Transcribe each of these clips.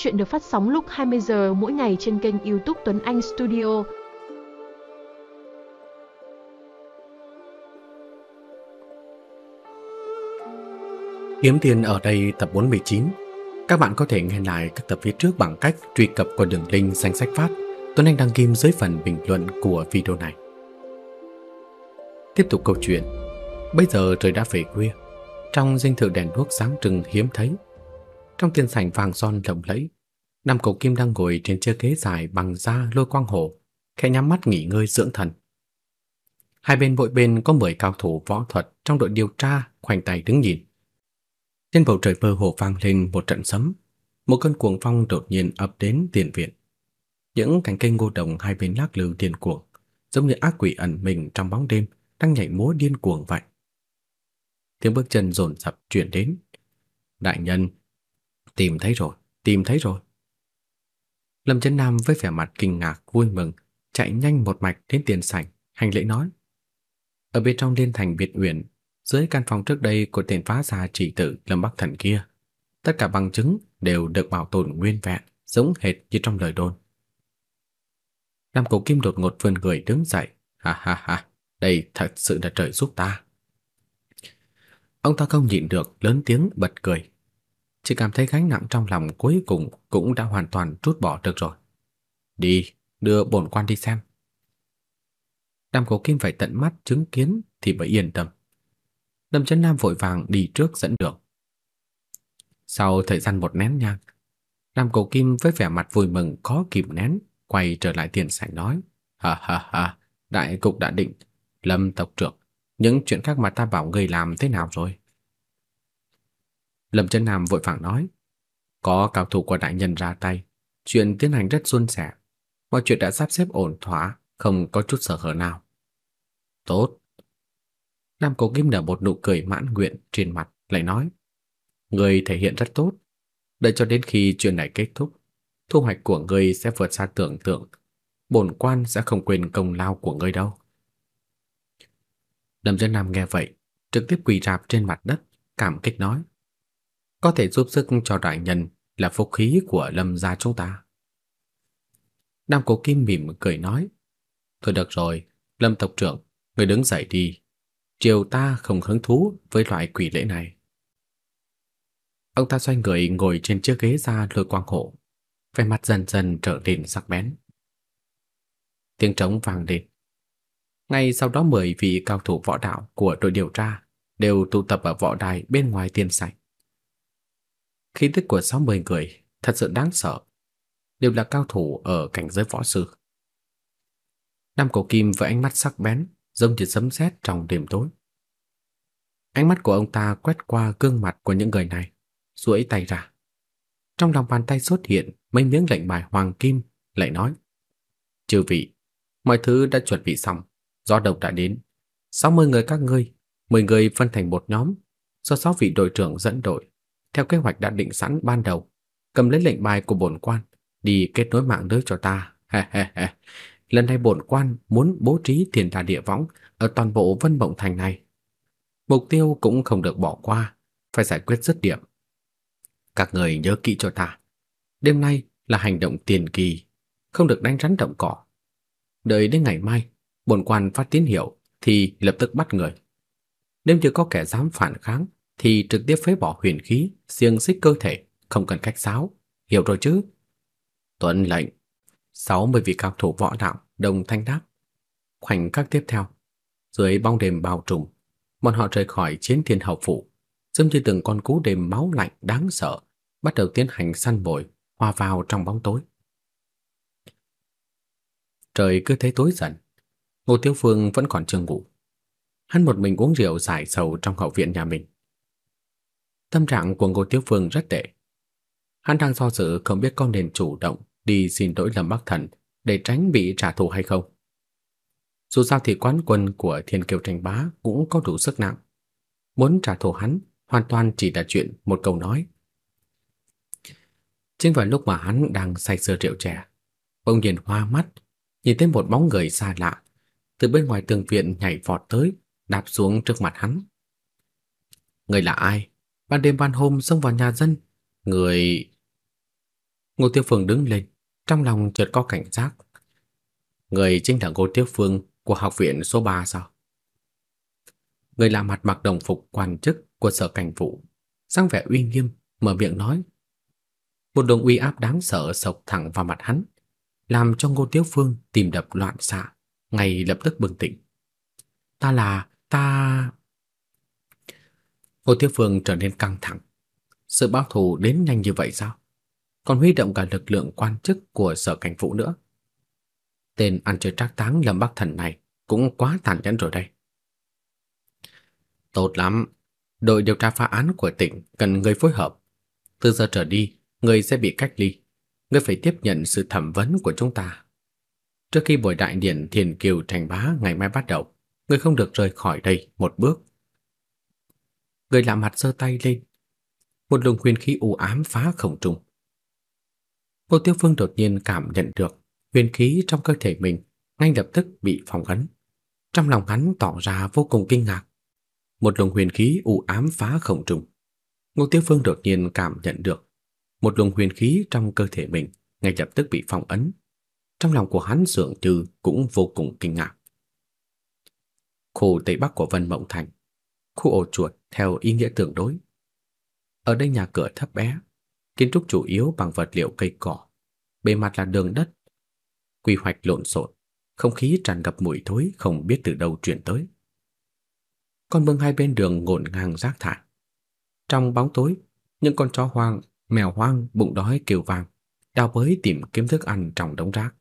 Chuyện được phát sóng lúc 20 giờ mỗi ngày trên kênh YouTube Tuấn Anh Studio. Kiếm tiền ở đây tập 49. Các bạn có thể nghe lại các tập phía trước bằng cách truy cập qua đường link danh sách phát Tuấn Anh đăng kim dưới phần bình luận của video này. Tiếp tục câu chuyện. Bây giờ trời đã về khuya. Trong dinh thự đèn đuốc sáng trưng hiếm thấy. Trong tiền sảnh vàng son lộng lẫy, năm cậu kim đang ngồi trên chiếc ghế dài bằng da lôi quang hồ, khẽ nhắm mắt nghỉ ngơi dưỡng thần. Hai bên mỗi bên có 10 cao thủ võ thuật trong đội điều tra khoanh tay đứng nhìn. Trên bầu trời mơ hồ vang lên một trận sấm, một cơn cuồng phong đột nhiên ập đến tiền viện. Những cành cây ngô đồng hai bên lắc lư điên cuồng, giống như ác quỷ ẩn mình trong bóng đêm đang nhảy múa điên cuồng vậy. Tiếng bước chân rồn rập truyền đến. Đại nhân, tìm thấy rồi, tìm thấy rồi. Lâm Chấn Nam với vẻ mặt kinh ngạc vui mừng, chạy nhanh một mạch đến tiền sảnh, hành lễ nói: "Ở bên trong liên thành biệt uyển, dưới căn phòng trước đây của tên phá gia chỉ tử Lâm Bắc Thần kia, tất cả bằng chứng đều được bảo tồn nguyên vẹn, giống hệt như trong lời đồn." Nam Cổ Kim đột ngột vươn người đứng dậy, ha ha ha, đây thật sự là trời giúp ta. Ông ta không nhịn được lớn tiếng bật cười. Chỉ cảm thấy gánh nặng trong lòng cuối cùng cũng đã hoàn toàn trút bỏ được rồi. Đi, đưa bổn quan đi xem. Đàm Cổ Kim phải tận mắt chứng kiến thì mới yên tâm. Lâm Chấn Nam vội vàng đi trước dẫn đường. Sau thời gian một nén nhang, Đàm Cổ Kim với vẻ mặt vui mừng khó kìm nén, quay trở lại tiền sảnh nói: "Ha ha ha, đại cục đã định, Lâm tộc trưởng, những chuyện khác mà ta bảo người làm thế nào rồi?" Lâm Chân Nam vội vàng nói, có cao thủ của đại nhân ra tay, chuyện tiến hành rất suôn sẻ, mọi chuyện đã sắp xếp ổn thỏa, không có chút sở hở nào. Tốt. Nam Cổ Kim nở một nụ cười mãn nguyện trên mặt, lại nói, người thể hiện rất tốt, đợi cho đến khi chuyện này kết thúc, thu hoạch của ngươi sẽ vượt xa tưởng tượng, bổn quan sẽ không quên công lao của ngươi đâu. Lâm Chân Nam nghe vậy, trực tiếp quỳ rạp trên mặt đất, cảm kích nói: có thể giúp sức cho đại nhân là phúc khí của Lâm gia chúng ta. Nam Cổ Kim mỉm cười nói, thôi được rồi, Lâm tộc trưởng, người đứng dậy đi. Triều ta không hứng thú với loại quỷ lễ này. Ông ta xoay người ngồi trên chiếc ghế da lôi quang hộ, vẻ mặt dần dần trở nên sắc bén. Tiếng trống vang lên. Ngay sau đó mười vị cao thủ võ đạo của đội điều tra đều tụ tập ở võ đài bên ngoài tiền sảnh. Khí tức của 60 người thật sự đáng sợ, đều là cao thủ ở cảnh giới võ sư. Nam Cổ Kim với ánh mắt sắc bén, giống như sấm sét trong đêm tối. Ánh mắt của ông ta quét qua gương mặt của những người này, duỗi tay ra. Trong lòng bàn tay xuất hiện mấy miếng lệnh bài hoàng kim, lại nói: "Chư vị, mọi thứ đã chuẩn bị xong, gió độc đã đến. 60 người các ngươi, 10 người phân thành một nhóm, do 6 vị đội trưởng dẫn đội, theo kế hoạch đã định sẵn ban đầu, cầm lấy lệnh bài của bổn quan, đi kết nối mạng lưới cho ta. Lần này bổn quan muốn bố trí thiên đà địa võng ở toàn bộ Vân Mộng thành này. Mục tiêu cũng không được bỏ qua, phải giải quyết dứt điểm. Các người nhớ kỹ cho ta. Đêm nay là hành động tiền kỳ, không được đánh rắn động cỏ. Đợi đến ngày mai, bổn quan phát tín hiệu thì lập tức bắt người. Nếu như có kẻ dám phản kháng thì trực tiếp phế bỏ huyền khí, xiềng xích cơ thể, không cần cách sáo, hiểu rồi chứ? Tuấn lệnh. 60 vị cao thủ võ đạo đồng thanh đáp. Khoảnh khắc tiếp theo, dưới bóng đêm bao trùm, bọn họ rời khỏi chiến thiên hậu phủ, giống như từng con cú đêm máu lạnh đáng sợ, bắt đầu tiến hành săn mồi, hòa vào trong bóng tối. Trời cứ thế tối dần, Ngô Tiêu Phương vẫn còn chưa ngủ. Hắn một mình uống rượu giải sầu trong hậu viện nhà mình. Tâm trạng của Ngô Tiếu Phương rất tệ. Hắn đang do dự không biết con nên chủ động đi xin lỗi Lâm Bắc Thần để tránh bị trả thù hay không. Dù sao thì quán quân của Thiên Kiều Tranh Bá cũng có đủ sức nặng. Muốn trả thù hắn hoàn toàn chỉ là chuyện một câu nói. Chính vào lúc mà hắn đang say sưa rượu chè, bỗng nhiên hoa mắt, nhìn thấy một bóng người xa lạ từ bên ngoài tường viện nhảy vọt tới, đạp xuống trước mặt hắn. Người là ai? Ban đêm ban hôm xông vào nhà dân, người Ngô Tiêu Phương đứng lên, trong lòng chợt có cảnh giác. Người chính là Ngô Tiêu Phương của học viện số 3 sao? Người lạ mặt mặc đồng phục quan chức của sở cảnh vụ, sang vẻ uy nghiêm, mở miệng nói. Một luồng uy áp đáng sợ sộc thẳng vào mặt hắn, làm cho Ngô Tiêu Phương tìm đập loạn xạ, ngay lập tức bừng tỉnh. Ta là, ta... Hồ Tiêu Phương trở nên căng thẳng. Sự báo thù đến nhanh như vậy sao? Còn huy động cả lực lượng quan chức của sở cảnh vụ nữa. Tên ăn chơi trác táng Lâm Bắc Thần này cũng quá tàn nhẫn rồi đây. Tốt lắm, đội điều tra phá án của tỉnh cần người phối hợp. Từ giờ trở đi, người sẽ bị cách ly. Người phải tiếp nhận sự thẩm vấn của chúng ta. Trước khi buổi đại điện Thiền Kiều Thành Bá ngày mai bắt đầu, người không được rời khỏi đây một bước. Người lạ mặt giơ tay lên. Một luồng huyền khí u ám phá không trung. Cô Tiêu Phương đột nhiên cảm nhận được huyền khí trong cơ thể mình ngay lập tức bị phong ấn. Trong lòng hắn tỏ ra vô cùng kinh ngạc. Một luồng huyền khí u ám phá không trung. Ngô Tiêu Phương đột nhiên cảm nhận được một luồng huyền khí trong cơ thể mình ngay lập tức bị phong ấn. Trong lòng của hắn dường như cũng vô cùng kinh ngạc. Khu Tây Bắc của Vân Mộng Thành, khu ổ chuột theo ý nghĩa tương đối. Ở đây nhà cửa thấp bé, kiến trúc chủ yếu bằng vật liệu cây cỏ, bề mặt là đường đất, quy hoạch lộn xộn, không khí tràn ngập mùi thối không biết từ đâu truyền tới. Con mương hai bên đường ngổn ngang rác thải. Trong bóng tối, những con chó hoang, mèo hoang bụng đói kêu vang, đào bới tìm kiếm thức ăn trong đống rác.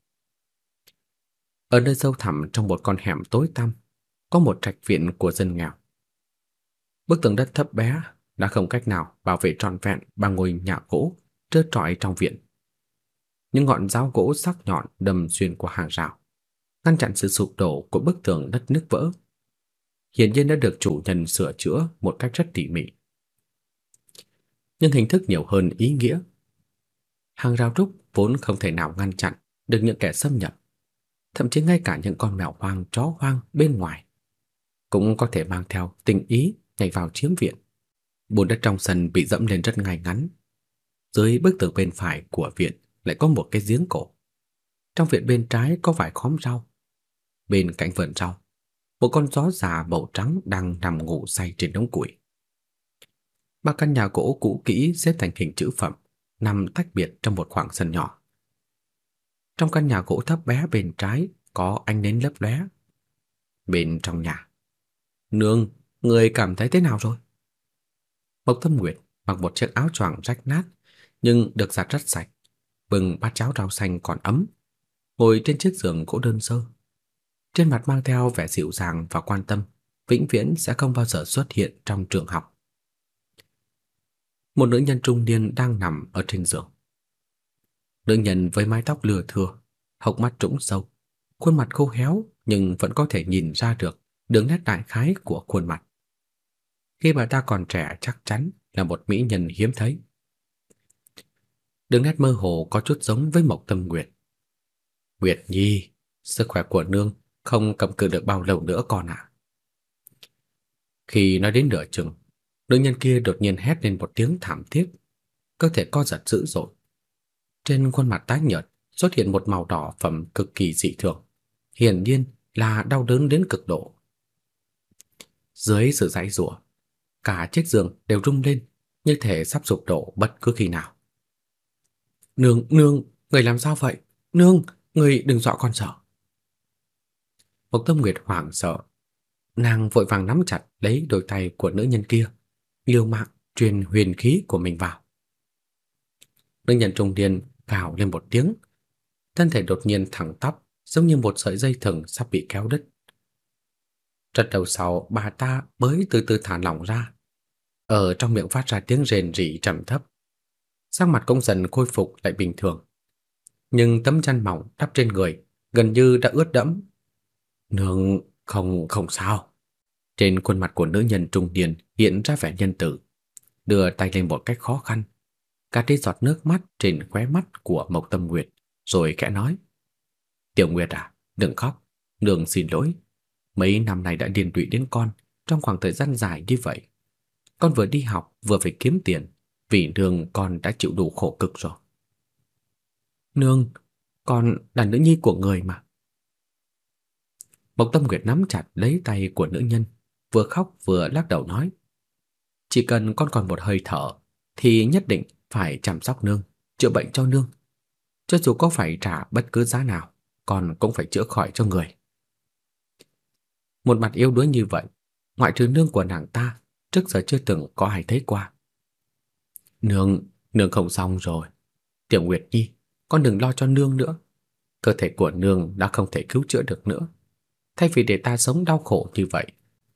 Ở nơi sâu thẳm trong một con hẻm tối tăm, có một trạch viện của dân nghèo. Bức tường đất thấp bé đã không cách nào bảo vệ trọn vẹn bằng ngôi nhà gỗ trơ trọi trong viện. Những ngọn giáo gỗ sắc nhọn đâm xuyên qua hàng rào, ngăn chặn sự sụp đổ của bức tường đất nứt vỡ. Hiện nhiên đã được chủ nhân sửa chữa một cách rất tỉ mỉ. Nhưng hình thức nhiều hơn ý nghĩa. Hàng rào trúc vốn không thể nào ngăn chặn được những kẻ xâm nhập, thậm chí ngay cả những con mèo hoang, chó hoang bên ngoài cũng có thể mang theo tình ý nhảy vào chiếm viện. bồn đất trong sân bị dẫm lên rất ngay ngắn. Dưới bức tường bên phải của viện lại có một cái giếng cổ. Trong viện bên trái có vài khóm rau. Bên cạnh vườn rau, một con chó già màu trắng đang nằm ngủ say trên đống củi. Ba căn nhà gỗ cũ kỹ xếp thành hình chữ phẩm, nằm tách biệt trong một khoảng sân nhỏ. Trong căn nhà gỗ thấp bé bên trái có ánh nến lấp lóe. Bên trong nhà, "Nương, người cảm thấy thế nào rồi?" Mộc Thâm Nguyệt mặc một chiếc áo choàng rách nát nhưng được giặt rất sạch, bưng bát cháo rau xanh còn ấm, ngồi trên chiếc giường gỗ đơn sơ. Trên mặt mang theo vẻ dịu dàng và quan tâm, vĩnh viễn sẽ không bao giờ xuất hiện trong trường học. Một nữ nhân trung niên đang nằm ở trên giường. Nữ nhân với mái tóc lưa thưa, hốc mắt trũng sâu, khuôn mặt khô héo nhưng vẫn có thể nhìn ra được đường nét đại khái của khuôn mặt. Khi bà ta còn trẻ chắc chắn là một mỹ nhân hiếm thấy. Đường nét mơ hồ có chút giống với Mộc Tâm Nguyệt. Nguyệt Nhi, sức khỏe của nương không cầm cự được bao lâu nữa con ạ. Khi nói đến nửa chừng, nữ nhân kia đột nhiên hét lên một tiếng thảm thiết, cơ thể co giật dữ dội. Trên khuôn mặt tái nhợt xuất hiện một màu đỏ phẩm cực kỳ dị thường, hiển nhiên là đau đớn đến cực độ. Dưới sự giãy giụa, cả chiếc giường đều rung lên, như thể sắp sụp đổ bất cứ khi nào. "Nương, nương, người làm sao vậy? Nương, người đừng dọa con sợ." Mộc Tâm Nguyệt hoảng sợ, nàng vội vàng nắm chặt lấy đôi tay của nữ nhân kia, liều mạng truyền huyền khí của mình vào. Nữ nhân trung niên gào lên một tiếng, thân thể đột nhiên thẳng tắp, giống như một sợi dây thừng sắp bị kéo đứt. Trật đầu sau, bà ta mới từ từ thả lỏng ra. Ở trong miệng phát ra tiếng rền rỉ trầm thấp. Sắc mặt cũng dần khôi phục lại bình thường. Nhưng tấm chăn mỏng đắp trên người gần như đã ướt đẫm. Nương không không sao. Trên khuôn mặt của nữ nhân trung niên hiện ra vẻ nhân tử, đưa tay lên một cách khó khăn, gạt đi giọt nước mắt trên khóe mắt của Mộc Tâm Nguyệt, rồi khẽ nói: "Tiểu Nguyệt à, đừng khóc, nương xin lỗi, mấy năm nay đã điên tụy đến con trong khoảng thời gian dài như vậy. Con vừa đi học vừa phải kiếm tiền, vì nương con đã chịu đủ khổ cực rồi." Nương, con là nữ nhi của người mà. Mộc Tâm Nguyệt nắm chặt lấy tay của nữ nhân, vừa khóc vừa lắc đầu nói. Chỉ cần con còn một hơi thở, thì nhất định phải chăm sóc nương, chữa bệnh cho nương. Cho dù có phải trả bất cứ giá nào, con cũng phải chữa khỏi cho người. Một mặt yếu đuối như vậy, ngoại trừ nương của nàng ta, trước giờ chưa từng có ai thấy qua. Nương, nương không xong rồi. Tiểu Nguyệt Nhi, con đừng lo cho nương nữa. Cơ thể của nương đã không thể cứu chữa được nữa. Thay vì để ta sống đau khổ như vậy,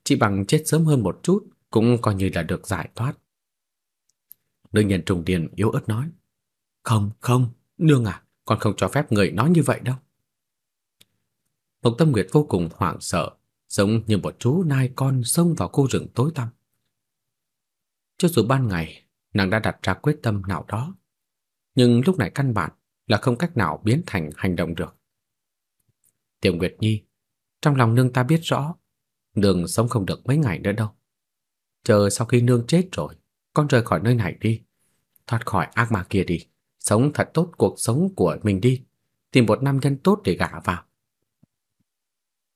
chỉ bằng chết sớm hơn một chút cũng coi như là được giải thoát. Nữ nhân trùng điền yếu ớt nói. Không, không, nương à, con không cho phép người nói như vậy đâu. Mộc Tâm Nguyệt vô cùng hoảng sợ, giống như một chú nai con xông vào khu rừng tối tăm. Cho dù ban ngày, nàng đã đặt ra quyết tâm nào đó, nhưng lúc này căn bản là không cách nào biến thành hành động được. Tiểu Nguyệt Nhi, trong lòng nương ta biết rõ, nương sống không được mấy ngày nữa đâu. Chờ sau khi nương chết rồi, con rời khỏi nơi này đi, thoát khỏi ác ma kia đi, sống thật tốt cuộc sống của mình đi, tìm một nam nhân tốt để gả vào.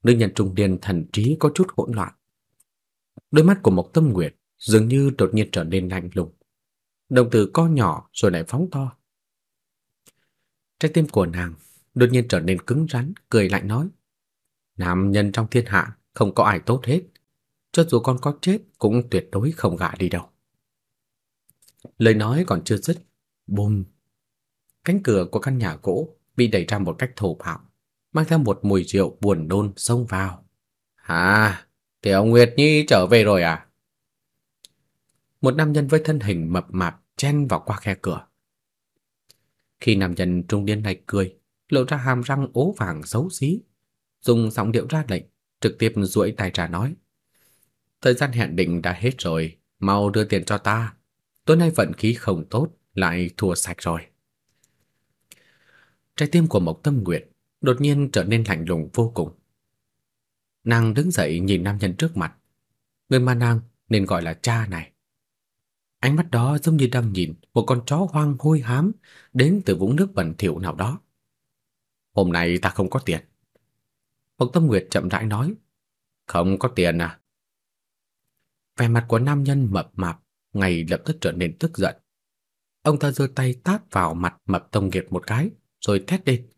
Nữ nhân trung niên thần trí có chút hỗn loạn. Đôi mắt của Mộc Tâm Nguyệt dường như đột nhiên trở nên lạnh lùng. Đồng tử co nhỏ rồi lại phóng to. Trái tim của nàng đột nhiên trở nên cứng rắn, cười lạnh nói: "Nam nhân trong thiên hạ không có ai tốt hết, cho dù con có chết cũng tuyệt đối không gả đi đâu." Lời nói còn chưa dứt, bùm, cánh cửa của căn nhà gỗ bị đẩy ra một cách thô bạo, mang theo một mùi rượu buồn nôn xông vào. "Hả? Tiểu Nguyệt Nhi trở về rồi à?" Một nam nhân với thân hình mập mạp chen vào qua khe cửa. Khi nam nhân trung niên này cười, lộ ra hàm răng ố vàng xấu xí, dùng giọng điệu ra lệnh, trực tiếp duỗi tay ra nói: "Thời gian hẹn định đã hết rồi, mau đưa tiền cho ta, tối nay vận khí không tốt, lại thua sạch rồi." Trái tim của Mộc Tâm Nguyệt đột nhiên trở nên lạnh lùng vô cùng. Nàng đứng dậy nhìn nam nhân trước mặt, người mà nàng nên gọi là cha này. Ánh mắt đó giống như đang nhìn một con chó hoang hôi hám đến từ vũng nước bẩn thỉu nào đó. Hôm nay ta không có tiền. Mộc Tâm Nguyệt chậm rãi nói. Không có tiền à? Vẻ mặt của nam nhân mập mạp ngay lập tức trở nên tức giận. Ông ta giơ tay tát vào mặt mập Tông Kiệt một cái, rồi thét lên.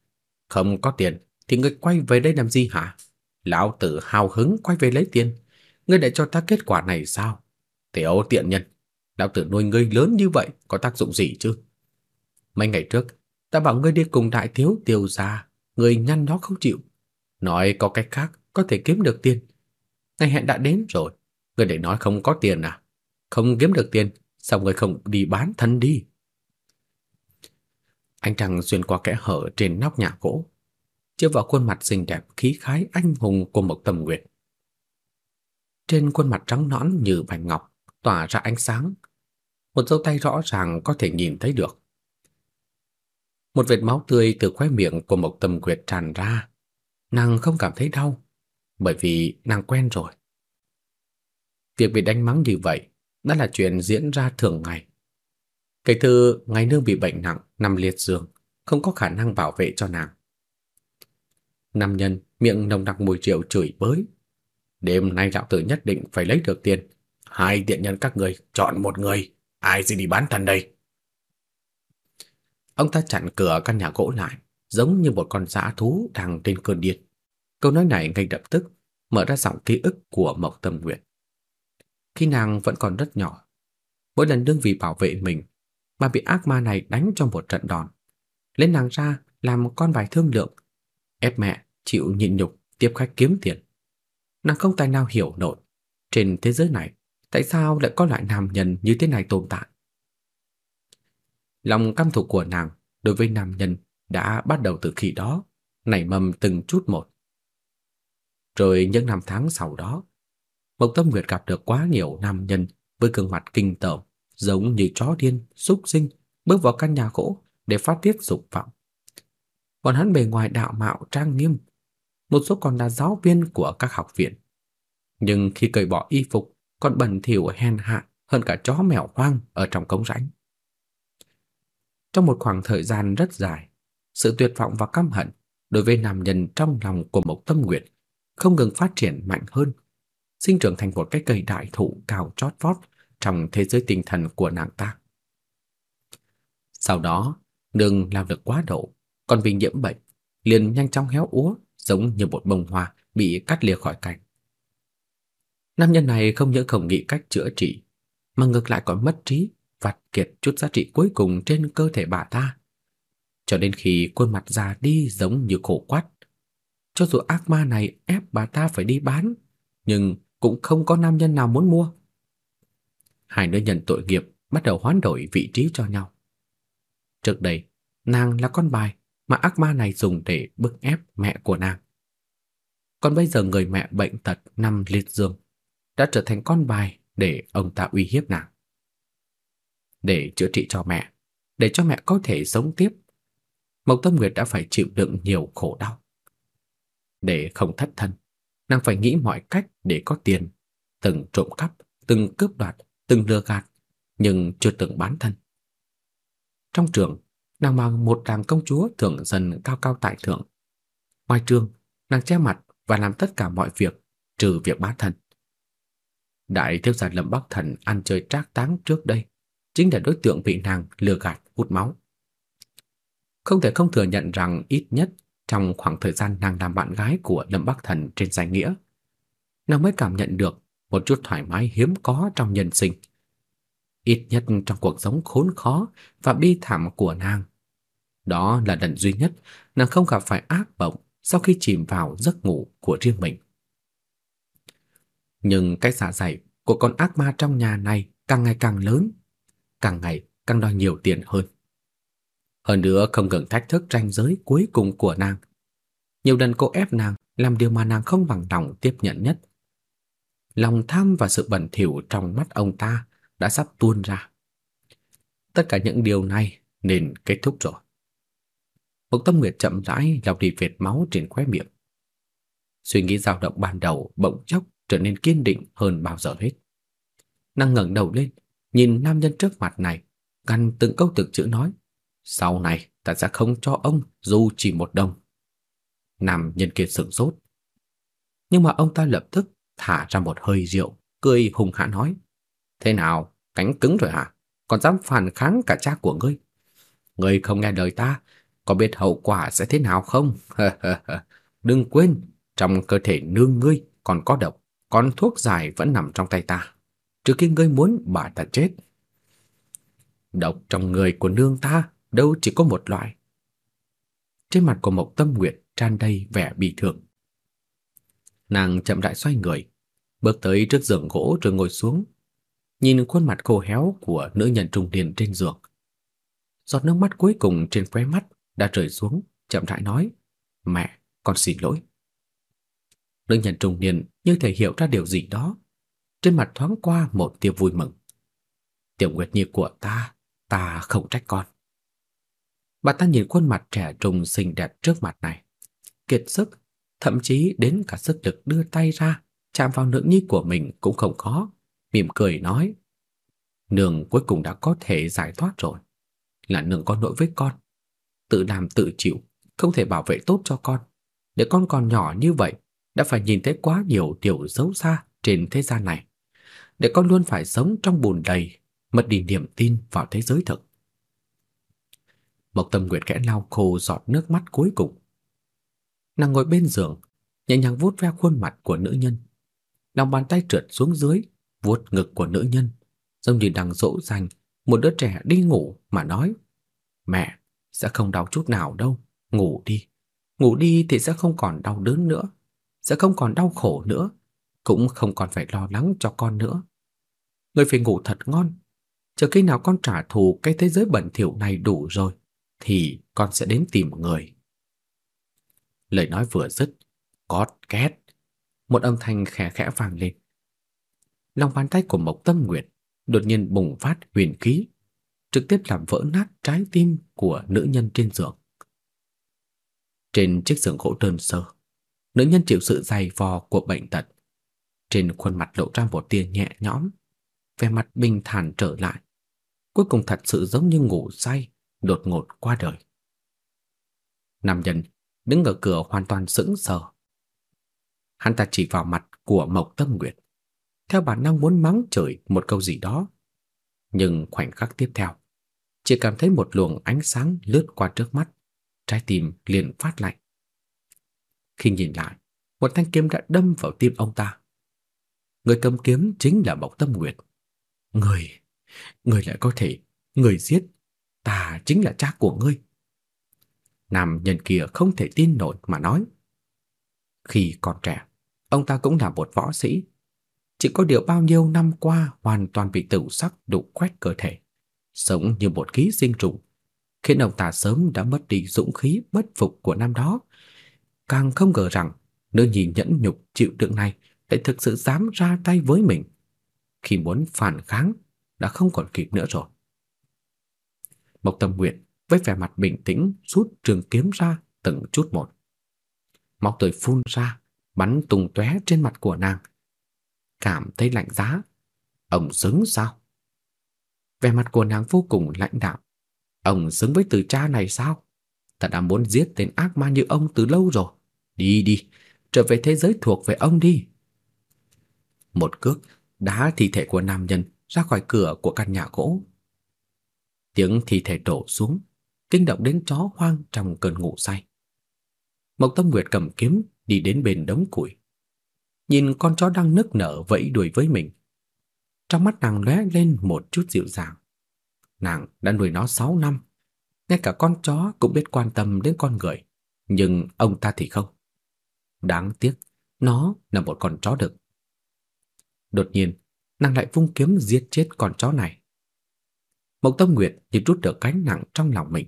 Không có tiền, thì ngươi quay về đây làm gì hả? Lão tử hào hứng quay về lấy tiền. Ngươi để cho ta kết quả này sao? Tiểu tiện nhân, lão tử nuôi ngươi lớn như vậy có tác dụng gì chứ? Mấy ngày trước, ta bảo ngươi đi cùng đại thiếu tiêu gia, ngươi nhăn nó không chịu. Nói có cách khác có thể kiếm được tiền. Ngày hẹn đã đến rồi, ngươi để nói không có tiền à? Không kiếm được tiền, sao ngươi không đi bán thân đi? Anh trăng xuyên qua kẽ hở trên nóc nhà gỗ, chiếu vào khuôn mặt xinh đẹp khí khái anh hùng của Mộc Tâm Nguyệt. Trên khuôn mặt trắng nõn như bạch ngọc tỏa ra ánh sáng, một dấu tay rõ ràng có thể nhìn thấy được. Một vệt máu tươi từ khóe miệng của Mộc Tâm Nguyệt tràn ra, nàng không cảm thấy đau, bởi vì nàng quen rồi. Việc bị đánh mắng như vậy đã là chuyện diễn ra thường ngày. Kể từ ngày nương bị bệnh nặng, nằm liệt giường, không có khả năng bảo vệ cho nàng. Nam nhân miệng nồng nặc mùi rượu chửi bới. Đêm nay lão tử nhất định phải lấy được tiền. Hai tiện nhân các người chọn một người, ai sẽ đi bán thân đây? Ông ta chặn cửa căn nhà gỗ lại, giống như một con dã thú đang trên cơn điên. Câu nói này ngay lập tức mở ra giọng ký ức của Mộc Tâm Nguyệt. Khi nàng vẫn còn rất nhỏ, mỗi lần đương vị bảo vệ mình mà bị ác ma này đánh trong một trận đòn, lên nàng ra làm con bài thương lượng, ép mẹ chịu nhịn nhục tiếp khách kiếm tiền. Nàng không tài nào hiểu nổi, trên thế giới này tại sao lại có loại nam nhân như thế này tồn tại. Lòng căm thù của nàng đối với nam nhân đã bắt đầu từ khi đó, nảy mầm từng chút một. Rồi những năm tháng sau đó, Mộc Tâm Nguyệt gặp được quá nhiều nam nhân với gương mặt kinh tởm, giống như chó điên, súc sinh, bước vào căn nhà gỗ để phát tiết dục vọng. Bọn hắn bề ngoài đạo mạo trang nghiêm, một số còn là giáo viên của các học viện. Nhưng khi cởi bỏ y phục, còn bẩn thỉu hèn hạ hơn cả chó mèo hoang ở trong cống rãnh. Trong một khoảng thời gian rất dài, sự tuyệt vọng và căm hận đối với nam nhân trong lòng của Mộc Tâm Nguyệt không ngừng phát triển mạnh hơn, sinh trưởng thành một cái cây đại thụ cao chót vót trong thế giới tinh thần của nàng ta. Sau đó, nương làm lực quá độ, còn bị nhiễm bệnh, liền nhanh chóng héo úa, giống như một bông hoa bị cắt lìa khỏi cành. Nam nhân này không những không nghĩ cách chữa trị, mà ngược lại còn mất trí, vặt kiệt chút giá trị cuối cùng trên cơ thể bà ta. Cho đến khi khuôn mặt già đi giống như khổ quắt. Cho dù ác ma này ép bà ta phải đi bán, nhưng cũng không có nam nhân nào muốn mua. Hai đứa nhận tội nghiệp bắt đầu hoán đổi vị trí cho nhau. Trước đây, nàng là con bài mà ác ma này dùng để bức ép mẹ của nàng. Còn bây giờ người mẹ bệnh tật nằm liệt giường đã trở thành con bài để ông ta uy hiếp nàng. Để chữa trị cho mẹ, để cho mẹ có thể sống tiếp, Mộc Tâm Nguyệt đã phải chịu đựng nhiều khổ đau. Để không thất thân, nàng phải nghĩ mọi cách để có tiền, từng trộm cắp, từng cướp đoạt, từng lừa gạt, nhưng chưa từng bán thân. Trong trường, nàng mang một đàng công chúa thượng dần cao cao tại thượng. Ngoài trường, nàng che mặt và làm tất cả mọi việc trừ việc bán thân. Đại thiếu gia Lâm Bắc Thần ăn chơi trác táng trước đây, chính là đối tượng bị nàng lừa gạt hút máu. Không thể không thừa nhận rằng ít nhất trong khoảng thời gian nàng làm bạn gái của Lâm Bắc Thần trên danh nghĩa, nàng mới cảm nhận được một chút thoải mái hiếm có trong nhân sinh. Ít nhất trong cuộc sống khốn khó và bi thảm của nàng. Đó là lần duy nhất nàng không gặp phải ác mộng sau khi chìm vào giấc ngủ của riêng mình. Nhưng cái dạ dày của con ác ma trong nhà này càng ngày càng lớn, càng ngày càng đòi nhiều tiền hơn. Hơn nữa không ngừng thách thức ranh giới cuối cùng của nàng. Nhiều lần cô ép nàng làm điều mà nàng không bằng lòng tiếp nhận nhất. Lòng tham và sự bẩn thỉu trong mắt ông ta đã sắp tuôn ra. Tất cả những điều này nên kết thúc rồi. Mục Tâm Nguyệt chậm rãi lau đi vệt máu trên khóe miệng. Suy nghĩ dao động ban đầu bỗng chốc trở nên kiên định hơn bao giờ hết. Nàng ngẩng đầu lên, nhìn nam nhân trước mặt này, căn từng câu từng chữ nói, sau này ta sẽ không cho ông dù chỉ một đồng. Nam nhân kia sửng sốt. Nhưng mà ông ta lập tức thả ra một hơi rượu, cười hùng hãn nói, thế nào, cánh cứng rồi hả? Còn dám phản kháng cả cha của ngươi? Ngươi không nghe lời ta, có biết hậu quả sẽ thế nào không? Đừng quên, trong cơ thể nương ngươi còn có độc, còn thuốc giải vẫn nằm trong tay ta. Trừ khi ngươi muốn bà ta chết. Độc trong người của nương ta đâu chỉ có một loại. Trên mặt của Mộc Tâm Nguyệt tràn đầy vẻ bị thương. Nàng chậm rãi xoay người, bước tới trước giường gỗ rồi ngồi xuống, nhìn khuôn mặt khô héo của nữ nhân trung niên trên giường. Giọt nước mắt cuối cùng trên khóe mắt đã rơi xuống, chậm rãi nói: "Mẹ, con xin lỗi." Nữ nhân trung niên như thể hiểu ra điều gì đó, trên mặt thoáng qua một tia vui mừng. "Tiểu Nguyệt Nhi của ta, ta không trách con." Bà ta nhìn khuôn mặt trẻ trung xinh đẹp trước mặt này, kiệt sức, thậm chí đến cả sức lực đưa tay ra chạm vào nữ nhi của mình cũng không khó, mỉm cười nói: "Nương cuối cùng đã có thể giải thoát rồi, là nương có lỗi với con, tự làm tự chịu, không thể bảo vệ tốt cho con. Để con còn nhỏ như vậy, đã phải nhìn thấy quá nhiều điều xấu xa trên thế gian này. Để con luôn phải sống trong bùn đầy, mất đi niềm tin vào thế giới thực. Mộc Tâm Nguyệt khẽ lau khô giọt nước mắt cuối cùng. Nàng ngồi bên giường, nhẹ nhàng vuốt ve khuôn mặt của nữ nhân. Lòng bàn tay trượt xuống dưới, vuốt ngực của nữ nhân, giống như đang dỗ dành một đứa trẻ đi ngủ mà nói: "Mẹ, sẽ không đau chút nào đâu, ngủ đi. Ngủ đi thì sẽ không còn đau đớn nữa, sẽ không còn đau khổ nữa, cũng không còn phải lo lắng cho con nữa. Người phải ngủ thật ngon, chờ khi nào con trả thù cái thế giới bẩn thỉu này đủ rồi thì con sẽ đến tìm người." Lời nói vừa dứt, cót két, một âm thanh khẽ khẽ vang lên. Lòng bàn tay của Mộc Tâm Nguyệt đột nhiên bùng phát huyền khí, trực tiếp làm vỡ nát trái tim của nữ nhân trên giường. Trên chiếc giường gỗ đơn sơ, nữ nhân chịu sự dày vò của bệnh tật, trên khuôn mặt lộ ra một tia nhẹ nhõm, vẻ mặt bình thản trở lại. Cuối cùng thật sự giống như ngủ say, đột ngột qua đời. Nam nhân đứng ở cửa hoàn toàn sững sờ. Hắn ta chỉ vào mặt của Mộc Tâm Nguyệt, theo bản năng muốn mắng chửi một câu gì đó. Nhưng khoảnh khắc tiếp theo, chỉ cảm thấy một luồng ánh sáng lướt qua trước mắt, trái tim liền phát lạnh. Khi nhìn lại, một thanh kiếm đã đâm vào tim ông ta. Người cầm kiếm chính là Mộc Tâm Nguyệt. Người, người lại có thể, người giết, ta chính là cha của ngươi. Nam nhân kia không thể tin nổi mà nói. Khi còn trẻ, ông ta cũng là một võ sĩ. Chỉ có điều bao nhiêu năm qua hoàn toàn bị tử sắc đục quét cơ thể, sống như một ký sinh trùng, khiến ông ta sớm đã mất đi dũng khí bất phục của năm đó. Càng không ngờ rằng nữ nhi nhẫn nhục chịu đựng này lại thực sự dám ra tay với mình. Khi muốn phản kháng đã không còn kịp nữa rồi. Mộc Tâm Nguyện với vẻ mặt bình tĩnh rút trường kiếm ra từng chút một. Máu tươi phun ra, bắn tung tóe trên mặt của nàng. Cảm thấy lạnh giá. Ông xứng sao? Vẻ mặt của nàng vô cùng lãnh đạm. Ông xứng với từ cha này sao? Ta đã muốn giết tên ác ma như ông từ lâu rồi. Đi đi, trở về thế giới thuộc về ông đi. Một cước đá thi thể của nam nhân ra khỏi cửa của căn nhà gỗ. Tiếng thi thể đổ xuống, kinh động đến chó hoang trong cơn ngủ say. Mộc Tâm Nguyệt cầm kiếm đi đến bên đống củi. Nhìn con chó đang nức nở vẫy đuổi với mình. Trong mắt nàng lóe lên một chút dịu dàng. Nàng đã nuôi nó 6 năm, ngay cả con chó cũng biết quan tâm đến con người, nhưng ông ta thì không. Đáng tiếc, nó là một con chó đực. Đột nhiên, nàng lại vung kiếm giết chết con chó này. Mộc Tâm Nguyệt như rút được cánh nặng trong lòng mình.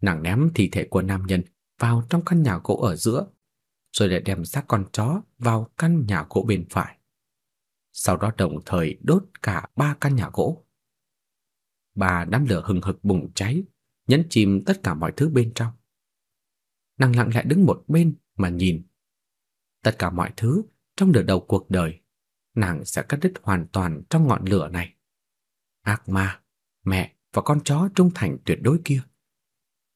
Nàng ném thi thể của nam nhân vào trong căn nhà gỗ ở giữa, rồi lại đem xác con chó vào căn nhà gỗ bên phải. Sau đó đồng thời đốt cả ba căn nhà gỗ. Ba đám lửa hừng hực bùng cháy, nhấn chìm tất cả mọi thứ bên trong. Nàng lặng lẽ đứng một bên mà nhìn. Tất cả mọi thứ trong nửa đầu cuộc đời, nàng sẽ cắt đứt hoàn toàn trong ngọn lửa này. Ác ma, mẹ và con chó trung thành tuyệt đối kia.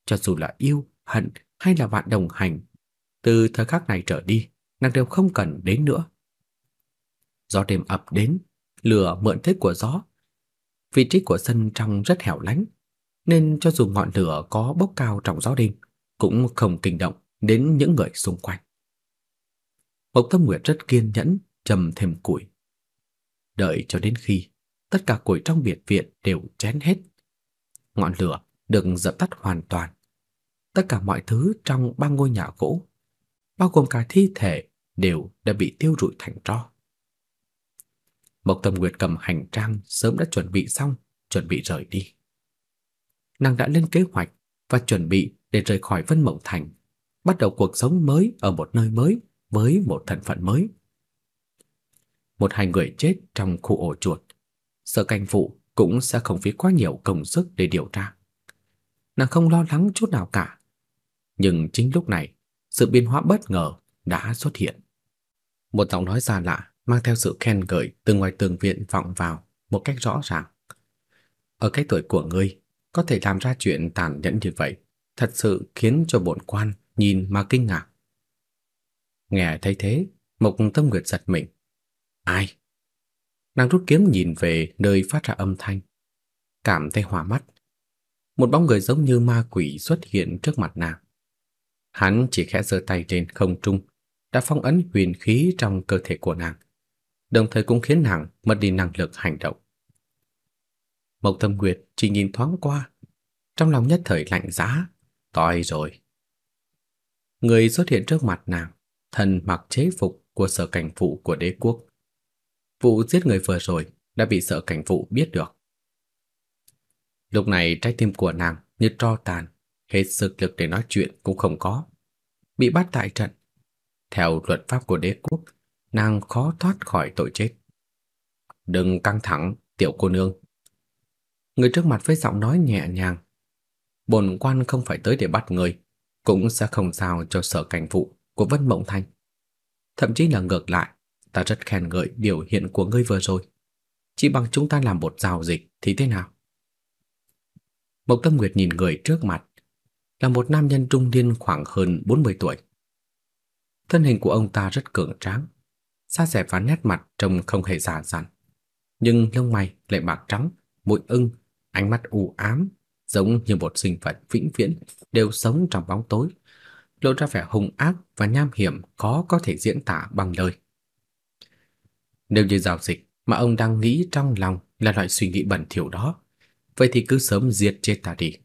Cho dù là yêu, hận hay là bạn đồng hành, từ thời khắc này trở đi, nàng đều không cần đến nữa. Gió đêm ập đến, lửa mượn thế của gió. Vị trí của sân trong rất hẻo lánh, nên cho dù ngọn lửa có bốc cao trong gió đêm, cũng không kinh động đến những người xung quanh. Mộc Tâm Nguyệt rất kiên nhẫn châm thêm củi. Đợi cho đến khi tất cả củi trong biệt viện đều chén hết. Ngọn lửa được dập tắt hoàn toàn. Tất cả mọi thứ trong ba ngôi nhà gỗ, bao gồm cả thi thể, đều đã bị tiêu rụi thành tro. Mộc Tâm Nguyệt cầm hành trang sớm đã chuẩn bị xong, chuẩn bị rời đi. Nàng đã lên kế hoạch và chuẩn bị để rời khỏi Vân Mộng Thành, bắt đầu cuộc sống mới ở một nơi mới với một thân phận mới. Một hai người chết trong khu ổ chuột, Sở canh Phụ cũng sẽ không phí quá nhiều công sức để điều tra. Nàng không lo lắng chút nào cả. Nhưng chính lúc này, sự biến hóa bất ngờ đã xuất hiện. Một giọng nói xa lạ mang theo sự khen ngợi từ ngoài tường viện vọng vào một cách rõ ràng. Ở cái tuổi của ngươi, có thể làm ra chuyện tàn nhẫn như vậy, thật sự khiến cho bổn quan nhìn mà kinh ngạc. Nghe thấy thế, Mộc Tâm Nguyệt giật mình. Ai? Nàng rút kiếm nhìn về nơi phát ra âm thanh, cảm thấy hoa mắt. Một bóng người giống như ma quỷ xuất hiện trước mặt nàng. Hắn chỉ khẽ giơ tay lên không trung, đã phong ấn huyền khí trong cơ thể của nàng, đồng thời cũng khiến nàng mất đi năng lực hành động. Mộc Tâm Nguyệt chỉ nhìn thoáng qua, trong lòng nhất thời lạnh giá, toi rồi. Người xuất hiện trước mặt nàng, thần mặc chế phục của sở cảnh phụ của đế quốc. Vụ giết người vừa rồi đã bị sở cảnh vụ biết được. Lúc này trái tim của nàng như tro tàn, hết sức lực để nói chuyện cũng không có. Bị bắt tại trận. Theo luật pháp của đế quốc, nàng khó thoát khỏi tội chết. Đừng căng thẳng, tiểu cô nương. Người trước mặt với giọng nói nhẹ nhàng. Bổn quan không phải tới để bắt người, cũng sẽ không sao cho sở cảnh vụ của Vân Mộng Thành. Thậm chí là ngược lại, ta rất khen ngợi biểu hiện của ngươi vừa rồi. Chỉ bằng chúng ta làm một giao dịch thì thế nào? Mộc Tâm Nguyệt nhìn người trước mặt, là một nam nhân trung niên khoảng hơn 40 tuổi. Thân hình của ông ta rất cường tráng, da dẻ và nét mặt trông không hề già dặn, nhưng lông mày lại bạc trắng, mũi ưng, ánh mắt u ám, giống như một sinh vật vĩnh viễn đều sống trong bóng tối, lộ ra vẻ hung ác và nham hiểm khó có thể diễn tả bằng lời. Nếu như giao dịch mà ông đang nghĩ trong lòng là loại suy nghĩ bẩn thỉu đó, vậy thì cứ sớm diệt chết ta đi.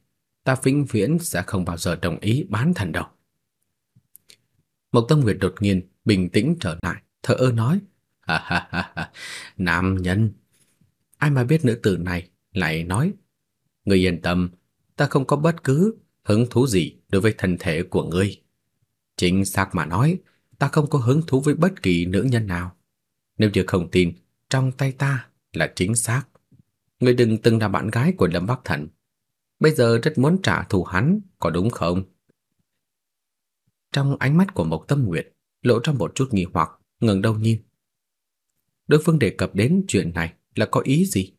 Ta vĩnh viễn sẽ không bao giờ đồng ý bán thần đâu. Mộc Tâm Nguyệt đột nhiên bình tĩnh trở lại, thở ơ nói: "Ha ha ha ha, nam nhân. Ai mà biết nữ tử này lại nói: "Ngươi yên tâm, ta không có bất cứ hứng thú gì đối với thân thể của ngươi." Chính xác mà nói, ta không có hứng thú với bất kỳ nữ nhân nào. Nếu như không tin, trong tay ta là chính xác. Ngươi đừng từng là bạn gái của Lâm Bắc Thần. Bây giờ rất muốn trả thù hắn, có đúng không? Trong ánh mắt của Mộc Tâm Nguyệt lộ ra một chút nghi hoặc, ngẩng đầu nhìn. Đối phương đề cập đến chuyện này là có ý gì?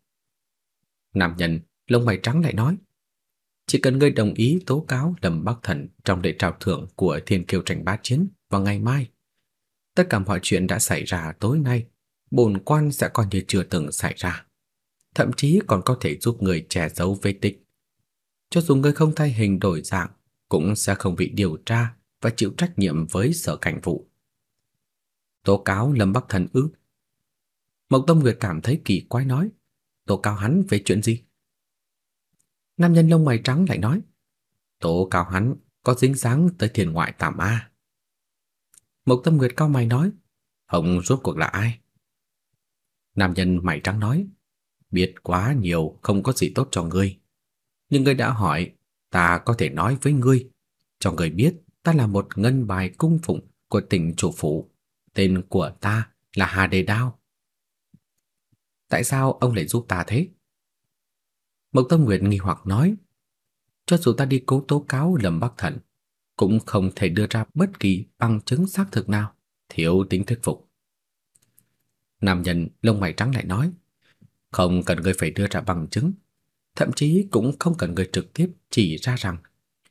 Nam nhân lông mày trắng lại nói: "Chỉ cần ngươi đồng ý tố cáo Lâm Bắc Thần trong lễ trao thưởng của Thiên Kiêu tranh bá chiến vào ngày mai, tất cả mọi chuyện đã xảy ra tối nay, bổn quan sẽ coi như chưa từng xảy ra, thậm chí còn có thể giúp người che giấu vết tích. Cho dù ngươi không thay hình đổi dạng, cũng sẽ không bị điều tra và chịu trách nhiệm với sở cảnh vụ. Tố cáo Lâm Bắc Thần ư? Mộc Tâm Nguyệt cảm thấy kỳ quái nói, tố cáo hắn về chuyện gì? Nam nhân lông mày trắng lại nói, tố cáo hắn có dính dáng tới thiền ngoại tà ma. Mộc Tâm Nguyệt cao mày nói, Hồng rốt cuộc là ai? Nam nhân mày trắng nói, biết quá nhiều không có gì tốt cho ngươi. Nhưng ngươi đã hỏi, ta có thể nói với ngươi, cho ngươi biết ta là một ngân bài cung phụng của tỉnh chủ phủ, tên của ta là Hà Đề Đao. Tại sao ông lại giúp ta thế? Mộc Tâm Nguyệt nghi hoặc nói, cho dù ta đi cố tố cáo Lâm Bắc Thần, cũng không thể đưa ra bất kỳ bằng chứng xác thực nào, thiếu tính thuyết phục. Nam nhân lông mày trắng lại nói, không cần ngươi phải đưa ra bằng chứng, thậm chí cũng không cần ngươi trực tiếp chỉ ra rằng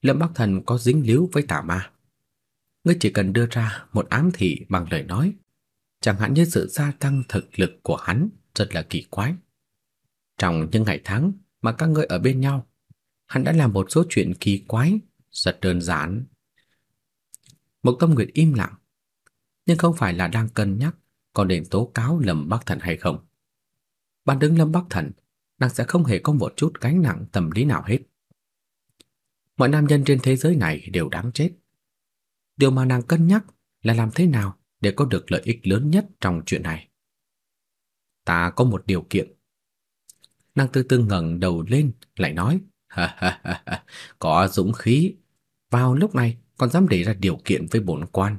Lâm Bắc Thần có dính líu với tà ma. Ngươi chỉ cần đưa ra một ám thị bằng lời nói, chẳng hạn như sự gia tăng thực lực của hắn rất là kỳ quái. Trong những ngày tháng mà các ngươi ở bên nhau, hắn đã làm một số chuyện kỳ quái, rất đơn giản. Mộc Tâm Nguyệt im lặng, nhưng không phải là đang cân nhắc có nên tố cáo Lâm Bắc Thần hay không. Ban đứng Lâm Bắc Thần, nàng sẽ không hề có một chút gánh nặng tâm lý nào hết. Mọi nam nhân trên thế giới này đều đáng chết. Điều mà nàng cân nhắc là làm thế nào để có được lợi ích lớn nhất trong chuyện này. Ta có một điều kiện. Nàng từ từ ngẩng đầu lên, lại nói, ha ha ha, ha có dũng khí, vào lúc này còn dám để ra điều kiện với bổn quan.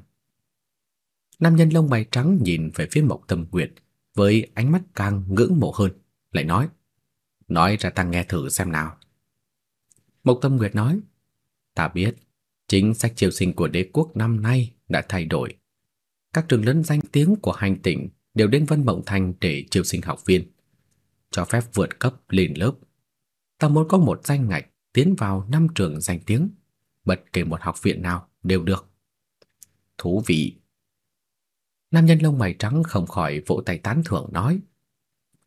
Nam nhân lông mày trắng nhìn về phía Mộc Tâm Nguyệt với ánh mắt càng ngưỡng mộ hơn, lại nói: "Nói ra ta nghe thử xem nào." Mộc Tâm Nguyệt nói: "Ta biết, chính sách triều sinh của đế quốc năm nay đã thay đổi. Các trường lớn danh tiếng của hành tỉnh đều đến Vân Mộng Thành để triều sinh học viên, cho phép vượt cấp lên lớp. Ta muốn có một danh ngạch tiến vào năm trường danh tiếng, bất kể một học viện nào đều được." Thú vị. Nam nhân lông mày trắng không khỏi vỗ tay tán thưởng nói: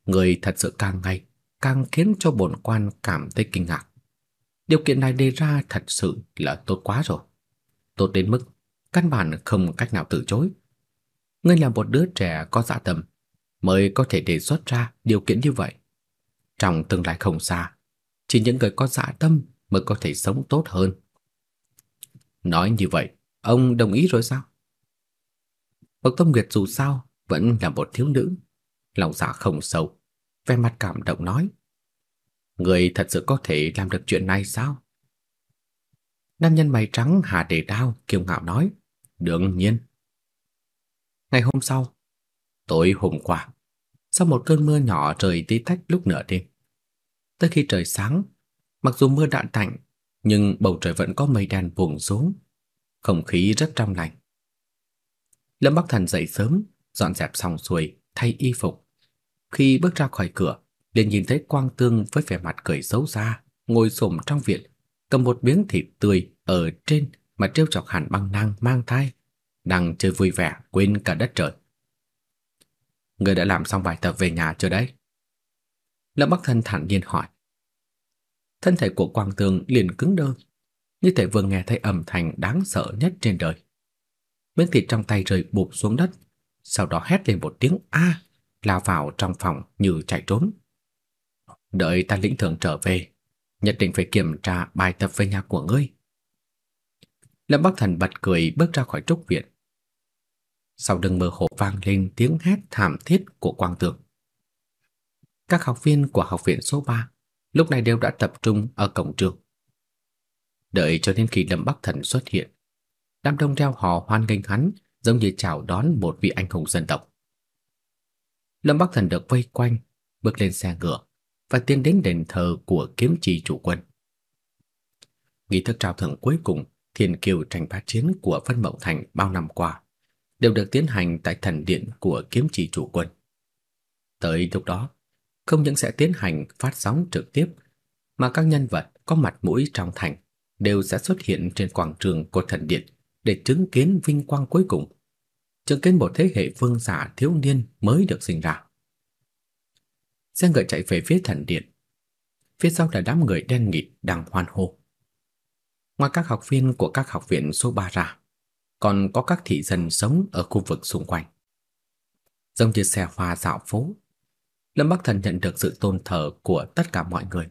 "Người thật sự càng ngày càng khiến cho bổn quan cảm thấy kinh ngạc. Điều kiện này đề ra thật sự là tốt quá rồi. Tốt đến mức căn bản không cách nào từ chối. Ngươi là một đứa trẻ có dạ tâm, mới có thể đề xuất ra điều kiện như vậy. Trong tương lai không xa, chỉ những người có dạ tâm mới có thể sống tốt hơn." Nói như vậy, ông đồng ý rồi sao? bắc Tâm Nguyệt dù sao vẫn là một thiếu nữ, lòng dạ không sâu, vẻ mặt cảm động nói: "Người thật sự có thể làm được chuyện này sao?" Nam nhân mày trắng Hà Đề Đao kiêu ngạo nói: "Đương nhiên." Ngày hôm sau, tối hôm qua, sau một cơn mưa nhỏ trời tí tách lúc nửa đêm, tới khi trời sáng, mặc dù mưa đã tạnh, nhưng bầu trời vẫn có mây đen buông xuống, không khí rất trong lành. Lâm Bắc Thần dậy sớm, dọn dẹp xong xuôi, thay y phục. Khi bước ra khỏi cửa, liền nhìn thấy Quang Tương với vẻ mặt cười xấu xa, ngồi xổm trong viện, cầm một miếng thịt tươi ở trên mà trêu chọc Hàn Băng Nang mang thai, đang chơi vui vẻ quên cả đất trời. Người đã làm xong bài tập về nhà chưa đấy? Lâm Bắc Thần thản nhiên hỏi. Thân thể của Quang Tường liền cứng đơ, như thể vừa nghe thấy âm thanh đáng sợ nhất trên đời. Miếng thịt trong tay rơi bụp xuống đất, sau đó hét lên một tiếng a, lao vào trong phòng như chạy trốn. Đợi ta lĩnh thưởng trở về, nhất định phải kiểm tra bài tập về nhà của ngươi. Lâm Bắc Thần bật cười bước ra khỏi trúc viện. Sau đường mơ hồ vang lên tiếng hét thảm thiết của Quang Tường. Các học viên của học viện số 3 lúc này đều đã tập trung ở cổng trường. Đợi cho đến khi Lâm Bắc Thần xuất hiện, đám đông reo hò hoan nghênh hắn giống như chào đón một vị anh hùng dân tộc. Lâm Bắc Thần được vây quanh, bước lên xe ngựa và tiến đến đền thờ của kiếm trì chủ quân. Nghi thức trao thưởng cuối cùng thiên kiều tranh bá chiến của Vân Mộng Thành bao năm qua đều được tiến hành tại thần điện của kiếm chỉ chủ quân. Tới lúc đó, không những sẽ tiến hành phát sóng trực tiếp, mà các nhân vật có mặt mũi trong thành đều sẽ xuất hiện trên quảng trường của thần điện để chứng kiến vinh quang cuối cùng, chứng kiến một thế hệ vương giả thiếu niên mới được sinh ra. Xe ngựa chạy về phía thần điện. Phía sau là đám người đen nghịt đang hoan hô. Ngoài các học viên của các học viện số 3 ra, còn có các thị dân sống ở khu vực xung quanh. Giống như xe hoa dạo phố, Lâm Bắc Thần nhận được sự tôn thờ của tất cả mọi người.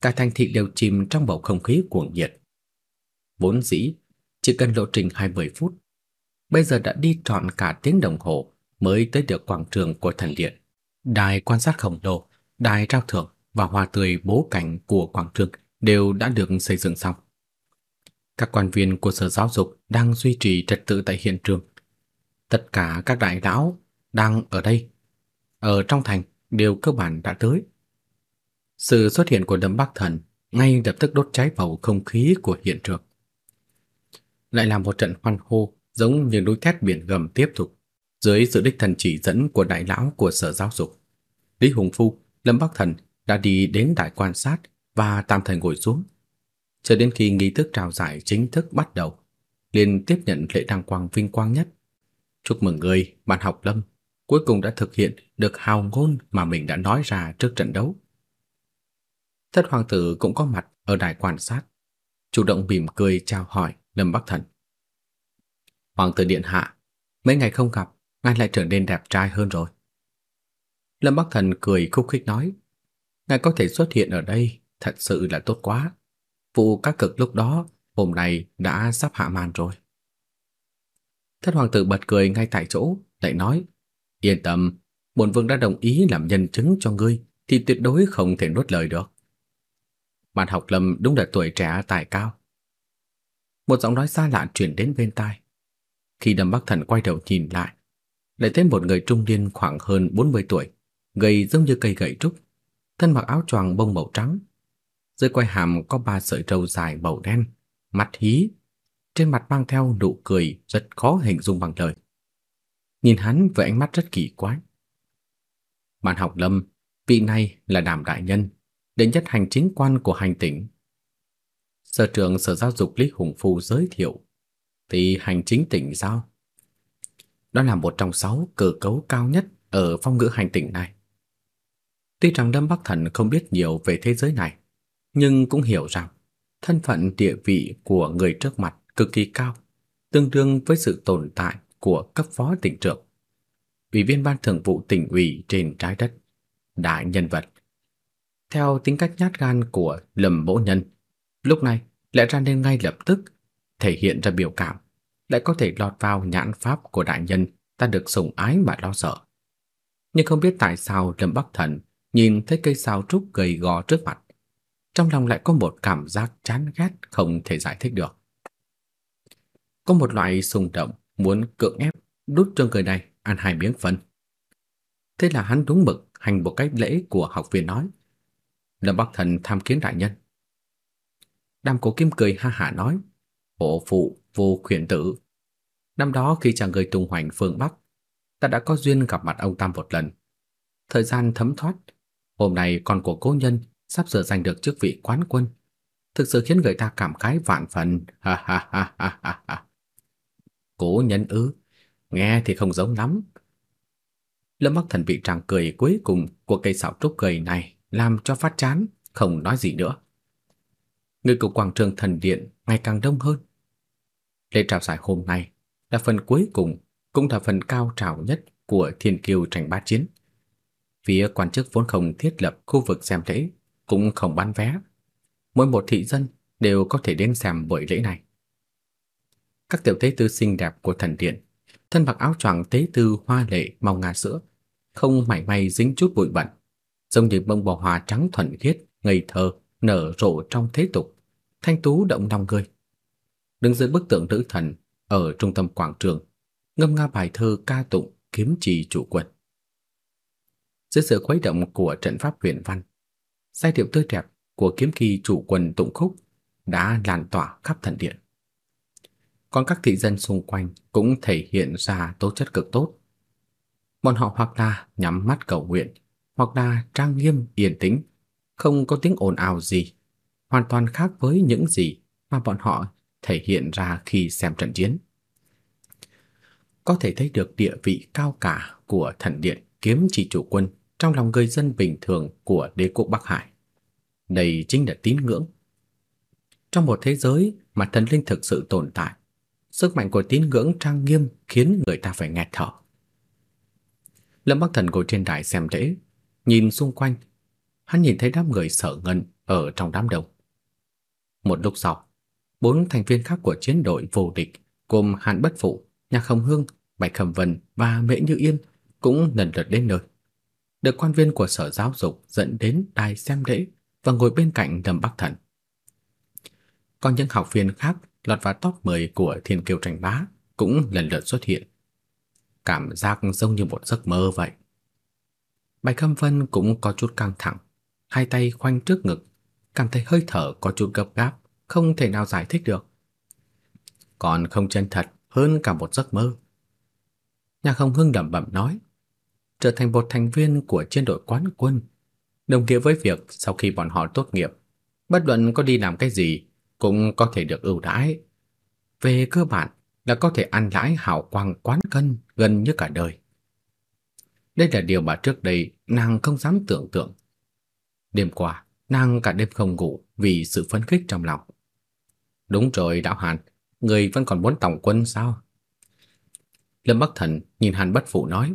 Cả thành thị đều chìm trong bầu không khí cuồng nhiệt. Vốn dĩ chỉ cần lộ trình 20 phút, bây giờ đã đi trọn cả tiếng đồng hồ mới tới được quảng trường của thần điện. Đài quan sát khổng lồ, đài trao thưởng và hoa tươi bố cảnh của quảng trường đều đã được xây dựng xong. Các quan viên của Sở Giáo dục đang duy trì trật tự tại hiện trường. Tất cả các đại lão đang ở đây, ở trong thành đều cơ bản đã tới. Sự xuất hiện của Lâm Bắc Thần ngay lập tức đốt cháy bầu không khí của hiện trường. Lại là một trận hoan hô giống như núi thét biển gầm tiếp tục. Dưới sự đích thần chỉ dẫn của đại lão của Sở Giáo dục, Lý Hùng Phu, Lâm Bắc Thần đã đi đến đại quan sát và tạm thời ngồi xuống. Cho đến khi nghi thức trao giải chính thức bắt đầu, liền tiếp nhận lễ đăng quang vinh quang nhất. Chúc mừng người, bạn học Lâm, cuối cùng đã thực hiện được hào ngôn mà mình đã nói ra trước trận đấu. Thất hoàng tử cũng có mặt ở đài quan sát, chủ động mỉm cười chào hỏi Lâm Bắc Thần. Hoàng tử điện hạ, mấy ngày không gặp, ngài lại trở nên đẹp trai hơn rồi. Lâm Bắc Thần cười khúc khích nói, ngài có thể xuất hiện ở đây, thật sự là tốt quá. Vụ các cực lúc đó, hôm nay đã sắp hạ màn rồi. Thất hoàng tử bật cười ngay tại chỗ, lại nói, yên tâm, bổn vương đã đồng ý làm nhân chứng cho ngươi, thì tuyệt đối không thể nuốt lời được. Mạn học Lâm đúng là tuổi trẻ tài cao. Một giọng nói xa lạ truyền đến bên tai. Khi Đầm Bắc Thần quay đầu nhìn lại, lại thấy một người trung niên khoảng hơn 40 tuổi, gầy giống như cây gậy trúc, thân mặc áo choàng bông màu trắng. Dưới quai hàm có ba sợi râu dài màu đen, mặt hí, trên mặt mang theo nụ cười rất khó hình dung bằng lời. Nhìn hắn với ánh mắt rất kỳ quái. Bạn học Lâm, vị này là Đàm đại nhân, đệ nhất hành chính quan của hành tỉnh. Sở trưởng Sở Giáo dục Lý Hùng Phu giới thiệu, thì hành chính tỉnh sao? Đó là một trong sáu cơ cấu cao nhất ở phong ngữ hành tỉnh này. Tuy rằng Lâm Bắc Thần không biết nhiều về thế giới này, nhưng cũng hiểu rằng thân phận địa vị của người trước mặt cực kỳ cao, tương đương với sự tồn tại của cấp phó tỉnh trưởng, ủy viên ban thường vụ tỉnh ủy trên trái đất, đại nhân vật. Theo tính cách nhát gan của Lâm Mỗ Nhân, lúc này lẽ ra nên ngay lập tức thể hiện ra biểu cảm, lại có thể lọt vào nhãn pháp của đại nhân ta được sủng ái mà lo sợ. Nhưng không biết tại sao Lâm Bắc Thần nhìn thấy cây sao trúc gầy gò trước mặt, trong lòng lại có một cảm giác chán ghét không thể giải thích được. Có một loại xung động muốn cưỡng ép đút cho người này ăn hai miếng phân. Thế là hắn đúng mực hành một cách lễ của học viên nói. Lâm Bắc Thần tham kiến đại nhân. Đàm Cổ Kim cười ha hả nói, "Hộ phụ vô khuyển tử, năm đó khi chàng người tung hoành phương Bắc, ta đã có duyên gặp mặt ông Tam một lần. Thời gian thấm thoát, hôm nay con của cố nhân sắp sửa giành được chức vị quán quân. thực sự khiến người ta cảm khái vạn phần. Ha ha ha ha ha. Cố nhân ư? Nghe thì không giống lắm. Lâm Bắc Thần bị tràng cười cuối cùng của cây xảo trúc cười này làm cho phát chán, không nói gì nữa. Người của quảng trường thần điện ngày càng đông hơn. Lễ trao giải hôm nay là phần cuối cùng, cũng là phần cao trào nhất của thiên kiêu tranh bá chiến. Phía quan chức vốn không thiết lập khu vực xem lễ, cũng không bán vé. Mỗi một thị dân đều có thể đến xem buổi lễ này. Các tiểu tế tư xinh đẹp của thần điện, thân mặc áo choàng tế tư hoa lệ màu ngà sữa, không mảy may dính chút bụi bẩn, giống như bông bò hoa trắng thuần khiết, ngây thơ, nở rộ trong thế tục, thanh tú động lòng người. Đứng dưới bức tượng nữ thần ở trung tâm quảng trường, ngâm nga bài thơ ca tụng kiếm trì chủ quân. Dưới sự khuấy động của trận pháp huyền văn, giai điệu tươi đẹp của kiếm kỳ chủ quân tụng khúc đã lan tỏa khắp thần điện. Còn các thị dân xung quanh cũng thể hiện ra tố chất cực tốt. Bọn họ hoặc là nhắm mắt cầu nguyện, hoặc là trang nghiêm yên tĩnh, không có tiếng ồn ào gì, hoàn toàn khác với những gì mà bọn họ thể hiện ra khi xem trận chiến. Có thể thấy được địa vị cao cả của thần điện kiếm chỉ chủ quân trong lòng người dân bình thường của đế quốc Bắc Hải. Đây chính là tín ngưỡng. Trong một thế giới mà thần linh thực sự tồn tại, sức mạnh của tín ngưỡng trang nghiêm khiến người ta phải nghẹt thở. Lâm Bắc Thần ngồi trên đài xem lễ, nhìn xung quanh, hắn nhìn thấy đám người sở ngân ở trong đám đông. Một lúc sau, bốn thành viên khác của chiến đội vô địch gồm Hàn Bất Phụ, Nhạc Hồng Hương, Bạch Khẩm Vân và Mễ Như Yên cũng lần lượt đến nơi. Được quan viên của sở giáo dục dẫn đến đài xem lễ và ngồi bên cạnh Lâm Bắc Thần. Còn những học viên khác lọt vào top 10 của Thiên Kiều Tranh Bá cũng lần lượt xuất hiện. Cảm giác giống như một giấc mơ vậy. Bạch Khâm Vân cũng có chút căng thẳng, hai tay khoanh trước ngực, cảm thấy hơi thở có chút gấp gáp, không thể nào giải thích được. Còn không chân thật hơn cả một giấc mơ. Nhạc Không Hưng đẩm bẩm nói, trở thành một thành viên của chiến đội quán quân, đồng nghĩa với việc sau khi bọn họ tốt nghiệp, bất luận có đi làm cái gì cũng có thể được ưu đãi. Về cơ bản là có thể ăn lãi hào quang quán cân gần như cả đời. Đây là điều mà trước đây nàng không dám tưởng tượng. Đêm qua, nàng cả đêm không ngủ vì sự phấn khích trong lòng. Đúng rồi đạo Hàn, người vẫn còn muốn tổng quân sao? Lâm Bắc Thần nhìn Hàn Bất Phụ nói,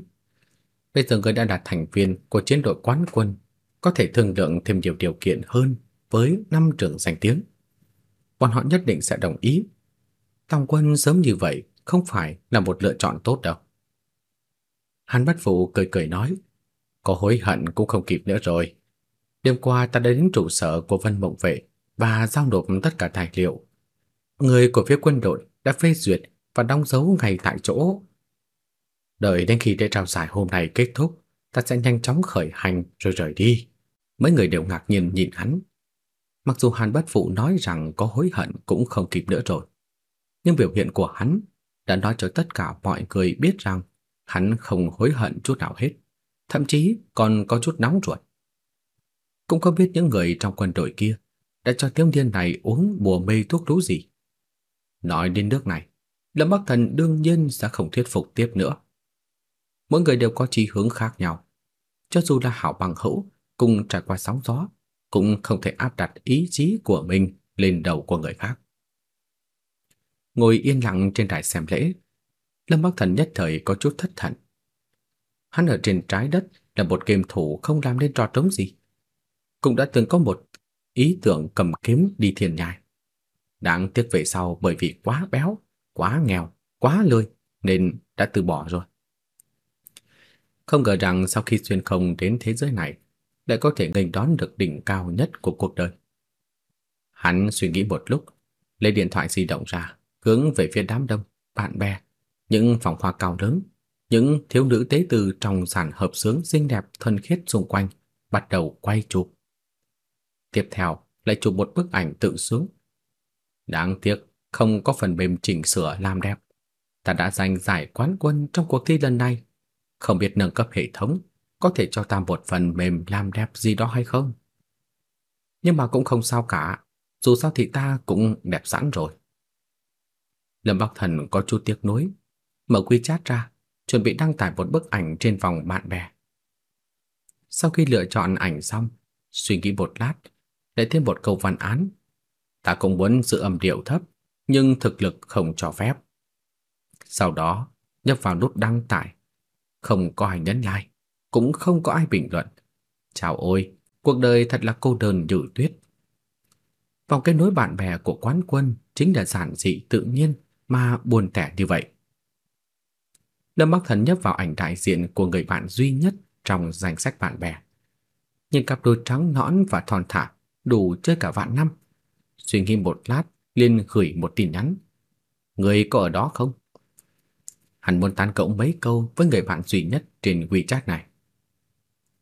bây giờ người đã là thành viên của chiến đội quán quân, có thể thương lượng thêm nhiều điều kiện hơn với năm trưởng danh tiếng. Bọn họ nhất định sẽ đồng ý. Tòng quân sớm như vậy không phải là một lựa chọn tốt đâu. Hàn Bất Phụ cười cười nói, có hối hận cũng không kịp nữa rồi. Đêm qua ta đã đến trụ sở của Vân Mộng Vệ và giao nộp tất cả tài liệu. Người của phía quân đội đã phê duyệt và đóng dấu ngay tại chỗ. Đợi đến khi lễ trao giải hôm nay kết thúc, ta sẽ nhanh chóng khởi hành rồi rời đi. Mấy người đều ngạc nhiên nhìn hắn. Mặc dù Hàn Bất Phụ nói rằng có hối hận cũng không kịp nữa rồi. Nhưng biểu hiện của hắn đã nói cho tất cả mọi người biết rằng hắn không hối hận chút nào hết, thậm chí còn có chút nóng ruột. Cũng không biết những người trong quân đội kia đã cho thiếu niên này uống bùa mê thuốc lú gì. Nói đến nước này, Lâm Bắc Thần đương nhiên sẽ không thuyết phục tiếp nữa. Mỗi người đều có chí hướng khác nhau. Cho dù là hảo bằng hữu, cùng trải qua sóng gió, cũng không thể áp đặt ý chí của mình lên đầu của người khác. Ngồi yên lặng trên đài xem lễ, Lâm Bắc Thần nhất thời có chút thất thần. Hắn ở trên trái đất là một game thủ không làm nên trò trống gì. Cũng đã từng có một ý tưởng cầm kiếm đi thiên nhai. Đáng tiếc về sau bởi vì quá béo, quá nghèo, quá lười nên đã từ bỏ rồi. Không ngờ rằng sau khi xuyên không đến thế giới này, lại có thể nghênh đón được đỉnh cao nhất của cuộc đời. Hắn suy nghĩ một lúc, lấy điện thoại di động ra, hướng về phía đám đông, bạn bè, những phòng hoa cao lớn, những thiếu nữ tế từ trong sàn hợp sướng xinh đẹp thân khiết xung quanh bắt đầu quay chụp. Tiếp theo lại chụp một bức ảnh tự sướng. Đáng tiếc không có phần mềm chỉnh sửa làm đẹp. Ta đã giành giải quán quân trong cuộc thi lần này, không biết nâng cấp hệ thống có thể cho ta một phần mềm làm đẹp gì đó hay không. Nhưng mà cũng không sao cả, dù sao thì ta cũng đẹp sẵn rồi. Lâm Bắc Thần có chút tiếc nuối, mở quy chat ra, chuẩn bị đăng tải một bức ảnh trên vòng bạn bè. Sau khi lựa chọn ảnh xong, suy nghĩ một lát, lại thêm một câu văn án. Ta cũng muốn giữ âm điệu thấp, nhưng thực lực không cho phép. Sau đó, nhấp vào nút đăng tải. Không có ai nhấn like, cũng không có ai bình luận. Chào ôi, cuộc đời thật là cô đơn như tuyết. Vòng kết nối bạn bè của quán quân chính là giản dị tự nhiên mà buồn tẻ như vậy. Lâm Bắc Thần nhấp vào ảnh đại diện của người bạn duy nhất trong danh sách bạn bè. Nhìn cặp đôi trắng nõn và thon thả, đủ chơi cả vạn năm. Suy nghĩ một lát, liền gửi một tin nhắn. Người có ở đó không? Hắn muốn tán cộng mấy câu với người bạn duy nhất trên WeChat này.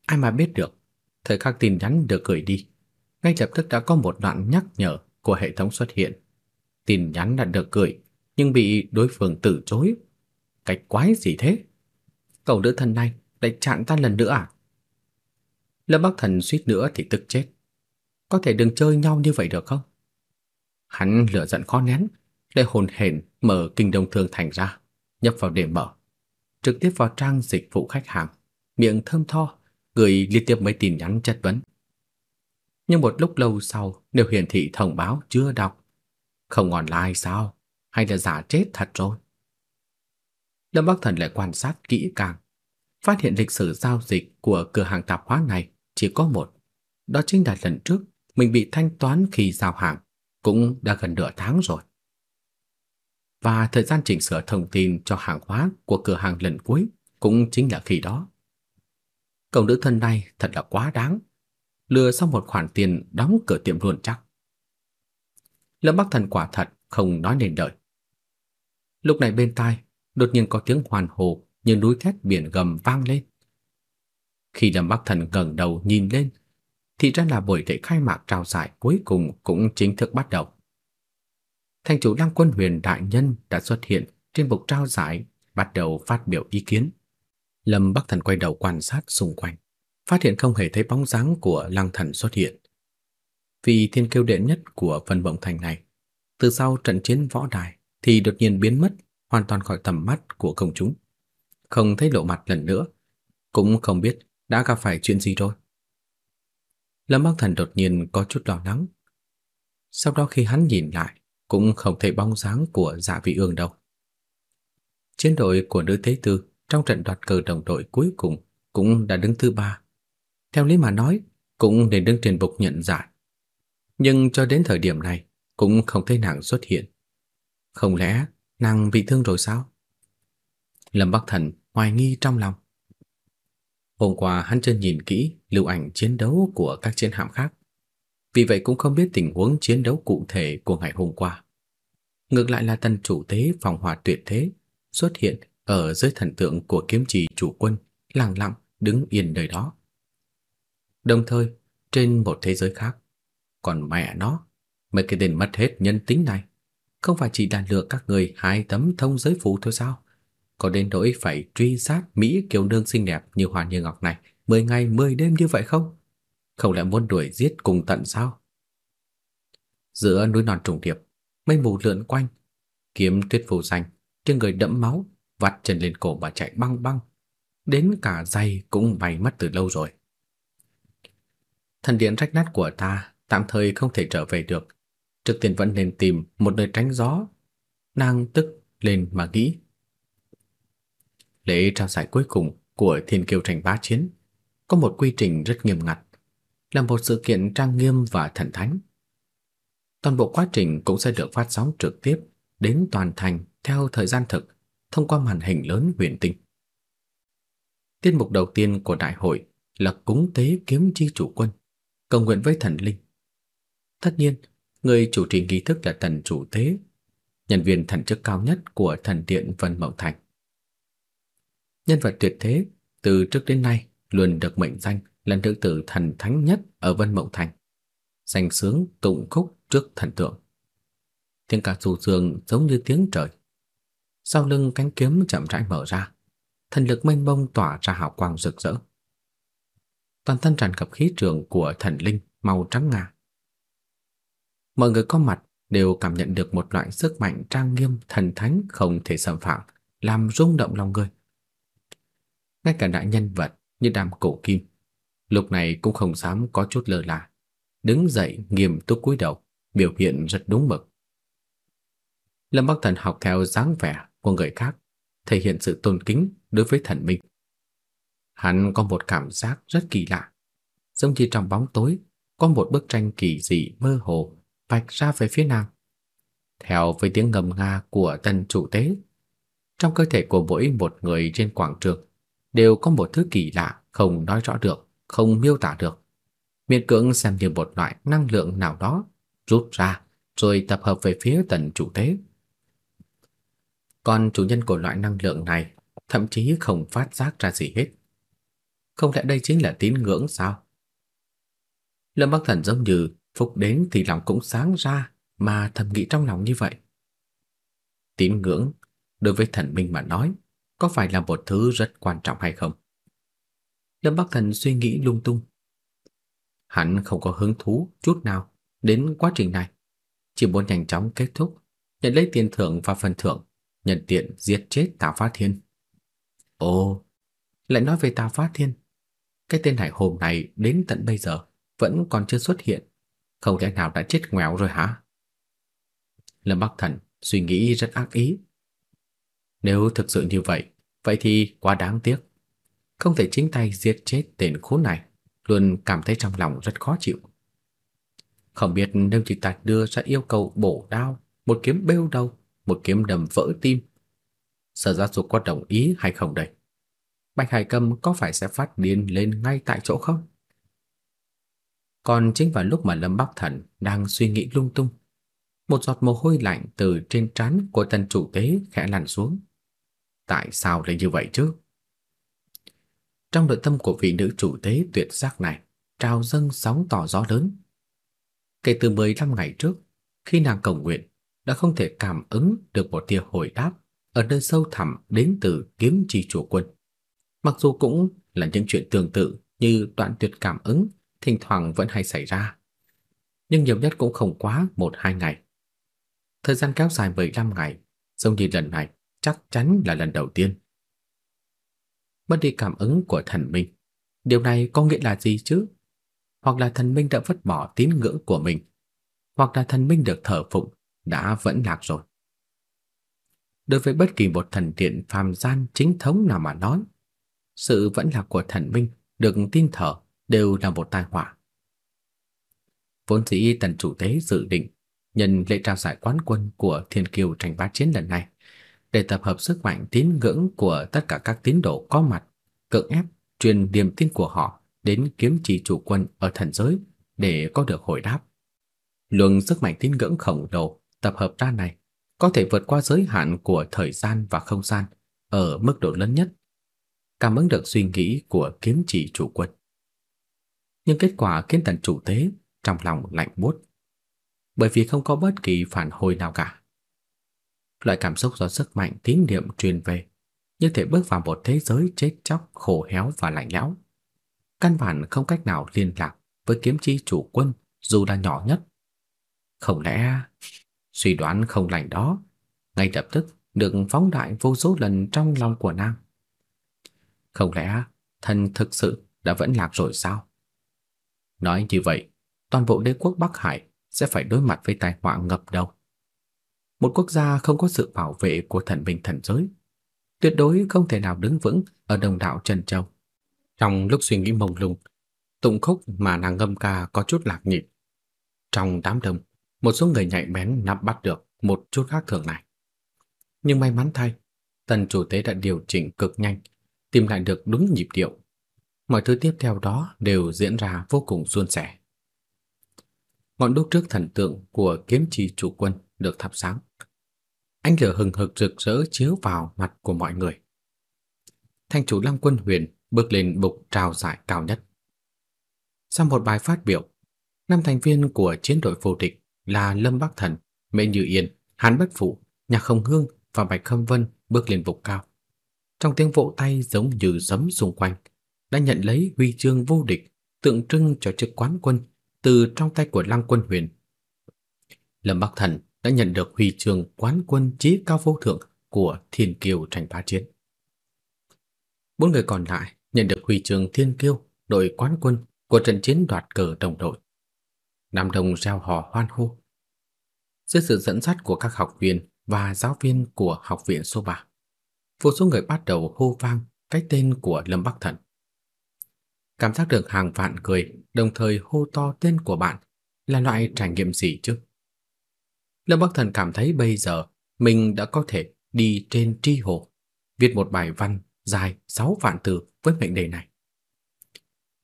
Ai mà biết được, thời khắc tin nhắn được gửi đi, ngay lập tức đã có một đoạn nhắc nhở của hệ thống xuất hiện. Tin nhắn đã được gửi, nhưng bị đối phương từ chối. Cái quái gì thế? Cậu nữ thân này lại chặn ta lần nữa à? Lâm Bắc Thần suýt nữa thì tức chết. Có thể đừng chơi nhau như vậy được không? Hắn lửa giận khó nén, lại hồn hển mở kinh đông thương thành ra, nhập vào để mở, trực tiếp vào trang dịch vụ khách hàng, miệng thơm tho, gửi liên tiếp mấy tin nhắn chất vấn. Nhưng một lúc lâu sau, đều hiển thị thông báo chưa đọc. Không online sao? Hay là giả chết thật rồi? Lâm Bắc Thần lại quan sát kỹ càng, phát hiện lịch sử giao dịch của cửa hàng tạp hóa này chỉ có một. Đó chính là lần trước mình bị thanh toán khi giao hàng, cũng đã gần nửa tháng rồi. Và thời gian chỉnh sửa thông tin cho hàng hóa của cửa hàng lần cuối cũng chính là khi đó. Cậu nữ thân này thật là quá đáng, lừa xong một khoản tiền đóng cửa tiệm luôn chắc. Lâm Bắc Thần quả thật không nói nên lời. Lúc này bên tai đột nhiên có tiếng hoàn hồ như núi thét biển gầm vang lên. Khi Lâm Bắc Thần ngẩng đầu nhìn lên, thì ra là buổi lễ khai mạc trao giải cuối cùng cũng chính thức bắt đầu. Thành chủ Lăng Quân Huyền đại nhân đã xuất hiện trên bục trao giải, bắt đầu phát biểu ý kiến. Lâm Bắc Thần quay đầu quan sát xung quanh, phát hiện không hề thấy bóng dáng của Lăng Thần xuất hiện. Vì thiên kiêu đệ nhất của phần Bổng Thành này, từ sau trận chiến võ đài thì đột nhiên biến mất hoàn toàn khỏi tầm mắt của công chúng. Không thấy lộ mặt lần nữa, cũng không biết đã gặp phải chuyện gì rồi. Lâm Bắc Thần đột nhiên có chút lo lắng. Sau đó khi hắn nhìn lại, cũng không thấy bóng dáng của Dạ Vị Ương đâu. Chiến đội của nữ thế tử trong trận đoạt cờ đồng đội cuối cùng cũng đã đứng thứ ba. Theo lý mà nói, cũng nên đứng trên bục nhận giải. Nhưng cho đến thời điểm này, cũng không thấy nàng xuất hiện. Không lẽ nàng bị thương rồi sao? Lâm Bắc Thần hoài nghi trong lòng. Hôm qua hắn chưa nhìn kỹ lưu ảnh chiến đấu của các chiến hạm khác, vì vậy cũng không biết tình huống chiến đấu cụ thể của ngày hôm qua. Ngược lại là tân chủ tế phòng hỏa tuyệt thế xuất hiện ở dưới thần tượng của kiếm trì chủ quân, lặng lặng đứng yên nơi đó. Đồng thời, trên một thế giới khác, còn mẹ nó, mấy cái tên mất hết nhân tính này, không phải chỉ đàn lừa các người hai tấm thông giới phù thôi sao? Có đến nỗi phải truy sát Mỹ kiều nương xinh đẹp như hoàng Như Ngọc này 10 ngày 10 đêm như vậy không? Không lẽ muốn đuổi giết cùng tận sao? Giữa núi non trùng điệp, mây mù lượn quanh, kiếm tuyết phù xanh, trên người đẫm máu, vắt chân lên cổ mà chạy băng băng, đến cả giày cũng bay mất từ lâu rồi. Thần điện rách nát của ta tạm thời không thể trở về được, trước tiên vẫn nên tìm một nơi tránh gió. Nàng tức lên mà nghĩ. Lễ trao giải cuối cùng của Thiên Kiêu tranh bá chiến có một quy trình rất nghiêm ngặt, là một sự kiện trang nghiêm và thần thánh. Toàn bộ quá trình cũng sẽ được phát sóng trực tiếp đến toàn thành theo thời gian thực thông qua màn hình lớn huyền tinh. Tiết mục đầu tiên của đại hội là cúng tế kiếm chi chủ quân, cầu nguyện với thần linh. Tất nhiên, người chủ trì nghi thức là thần chủ tế, nhân viên thần chức cao nhất của thần điện Vân Mộng Thành. Nhân vật tuyệt thế từ trước đến nay luôn được mệnh danh là nữ tử thần thánh nhất ở Vân Mộng Thành, danh sướng tụng khúc trước thần tượng. Tiếng ca du dương giống như tiếng trời. Sau lưng cánh kiếm chậm rãi mở ra, thần lực mênh mông tỏa ra hào quang rực rỡ. Toàn thân tràn ngập khí trường của thần linh màu trắng ngà. Mọi người có mặt đều cảm nhận được một loại sức mạnh trang nghiêm thần thánh không thể xâm phạm, làm rung động lòng người. Ngay cả đại nhân vật như Đàm Cổ Kim, lúc này cũng không dám có chút lơ là, đứng dậy nghiêm túc cúi đầu, biểu hiện rất đúng mực. Lâm Bắc Thần học theo dáng vẻ của người khác, thể hiện sự tôn kính đối với thần minh. Hắn có một cảm giác rất kỳ lạ, giống như trong bóng tối có một bức tranh kỳ dị mơ hồ vạch ra về phía nam. Theo với tiếng ngầm nga của tân chủ tế, trong cơ thể của mỗi một người trên quảng trường đều có một thứ kỳ lạ không nói rõ được, không miêu tả được. Miễn cưỡng xem như một loại năng lượng nào đó, rút ra, rồi tập hợp về phía tần chủ tế. Còn chủ nhân của loại năng lượng này, thậm chí không phát giác ra gì hết. Không lẽ đây chính là tín ngưỡng sao? Lâm Bắc Thần giống như phục đến thì lòng cũng sáng ra mà thầm nghĩ trong lòng như vậy. Tín ngưỡng, đối với thần minh mà nói, có phải là một thứ rất quan trọng hay không? Lâm Bắc Thần suy nghĩ lung tung. Hắn không có hứng thú chút nào đến quá trình này, chỉ muốn nhanh chóng kết thúc, nhận lấy tiền thưởng và phần thưởng, nhận tiện giết chết Tào Phát Thiên. Ồ, lại nói về Tào Phát Thiên. Cái tên hải hồn này đến tận bây giờ vẫn còn chưa xuất hiện, không lẽ nào đã chết ngoẹo rồi hả? Lâm Bắc Thần suy nghĩ rất ác ý. Nếu thực sự như vậy, vậy thì quá đáng tiếc. Không thể chính tay giết chết tên khốn này, luôn cảm thấy trong lòng rất khó chịu. Không biết nếu chỉ tạt đưa ra yêu cầu bổ đao, một kiếm bêu đầu, một kiếm đầm vỡ tim, Sở Gia Dục có đồng ý hay không đây? Bạch Hải Cầm có phải sẽ phát điên lên ngay tại chỗ không? Còn chính vào lúc mà Lâm Bắc Thần đang suy nghĩ lung tung, một giọt mồ hôi lạnh từ trên trán của tân chủ tế khẽ lăn xuống. Tại sao lại như vậy chứ? Trong nội tâm của vị nữ chủ tế tuyệt sắc này trào dâng sóng tỏ gió lớn. Kể từ 15 ngày trước, khi nàng cầu nguyện, đã không thể cảm ứng được một tia hồi đáp ở nơi sâu thẳm đến từ kiếm chi chủ quân. Mặc dù cũng là những chuyện tương tự như đoạn tuyệt cảm ứng thỉnh thoảng vẫn hay xảy ra, nhưng nhiều nhất cũng không quá 1-2 ngày. Thời gian kéo dài 15 ngày, giống như lần này chắc chắn là lần đầu tiên. Mất đi cảm ứng của thần minh, điều này có nghĩa là gì chứ? Hoặc là thần minh đã vứt bỏ tín ngưỡng của mình, hoặc là thần minh được thờ phụng đã vẫn lạc rồi. Đối với bất kỳ một thần điện phàm gian chính thống nào mà nói, sự vẫn lạc của thần minh được tin thờ đều là một tai họa. Vốn dĩ tần chủ tế dự định nhân lễ trao giải quán quân của Thiên Kiều tranh bá chiến lần này để tập hợp sức mạnh tín ngưỡng của tất cả các tín đồ có mặt, cưỡng ép truyền niềm tin của họ đến kiếm chỉ chủ quân ở thần giới để có được hồi đáp. Luồng sức mạnh tín ngưỡng khổng lồ tập hợp ra này có thể vượt qua giới hạn của thời gian và không gian ở mức độ lớn nhất, cảm ứng được suy nghĩ của kiếm chỉ chủ quân. Nhưng kết quả khiến tần chủ tế trong lòng lạnh buốt, bởi vì không có bất kỳ phản hồi nào cả. Loại cảm xúc do sức mạnh tín niệm truyền về, như thể bước vào một thế giới chết chóc, khổ héo và lạnh lẽo. Căn bản không cách nào liên lạc với kiếm chi chủ quân dù là nhỏ nhất. Không lẽ Suy đoán không lành đó ngay lập tức được phóng đại vô số lần trong lòng của nàng. Không lẽ thần thực sự đã vẫn lạc rồi sao? Nói như vậy, toàn bộ đế quốc Bắc Hải sẽ phải đối mặt với tai họa ngập đầu. Một quốc gia không có sự bảo vệ của thần binh thần giới, tuyệt đối không thể nào đứng vững ở đồng đạo Trần Châu. Trong lúc suy nghĩ mông lung, tụng khúc mà nàng ngâm ca có chút lạc nhịp. Trong đám đông, một số người nhạy bén nắm bắt được một chút khác thường này. Nhưng may mắn thay, tần chủ tế đã điều chỉnh cực nhanh, tìm lại được đúng nhịp điệu. Mọi thứ tiếp theo đó đều diễn ra vô cùng suôn sẻ. Ngọn đuốc trước thần tượng của kiếm trì chủ quân được thắp sáng. Ánh lửa hừng hực rực rỡ chiếu vào mặt của mọi người. Thanh chủ Long Quân Huyền bước lên bục trào giải cao nhất. Sau một bài phát biểu, năm thành viên của chiến đội vô địch là Lâm Bắc Thần, Mễ Như Yên, Hàn Bất Phụ, Nhạc Không Hương và Bạch Khâm Vân bước lên bục cao. Trong tiếng vỗ tay giống như sấm xung quanh, đã nhận lấy huy chương vô địch tượng trưng cho chức quán quân từ trong tay của Lăng Quân Huyền. Lâm Bắc Thần đã nhận được huy chương quán quân chí cao vô thượng của Thiên Kiêu tranh bá chiến. Bốn người còn lại nhận được huy chương Thiên Kiêu đội quán quân của trận chiến đoạt cờ đồng đội. Nam Đồng reo hò hoan hô. Dưới sự dẫn dắt của các học viên và giáo viên của học viện số 3, vô số người bắt đầu hô vang cái tên của Lâm Bắc Thần. Cảm giác được hàng vạn người đồng thời hô to tên của bạn là loại trải nghiệm gì chứ? Lâm Bắc Thần cảm thấy bây giờ mình đã có thể đi trên tri hồ, viết một bài văn dài 6 vạn từ với mệnh đề này.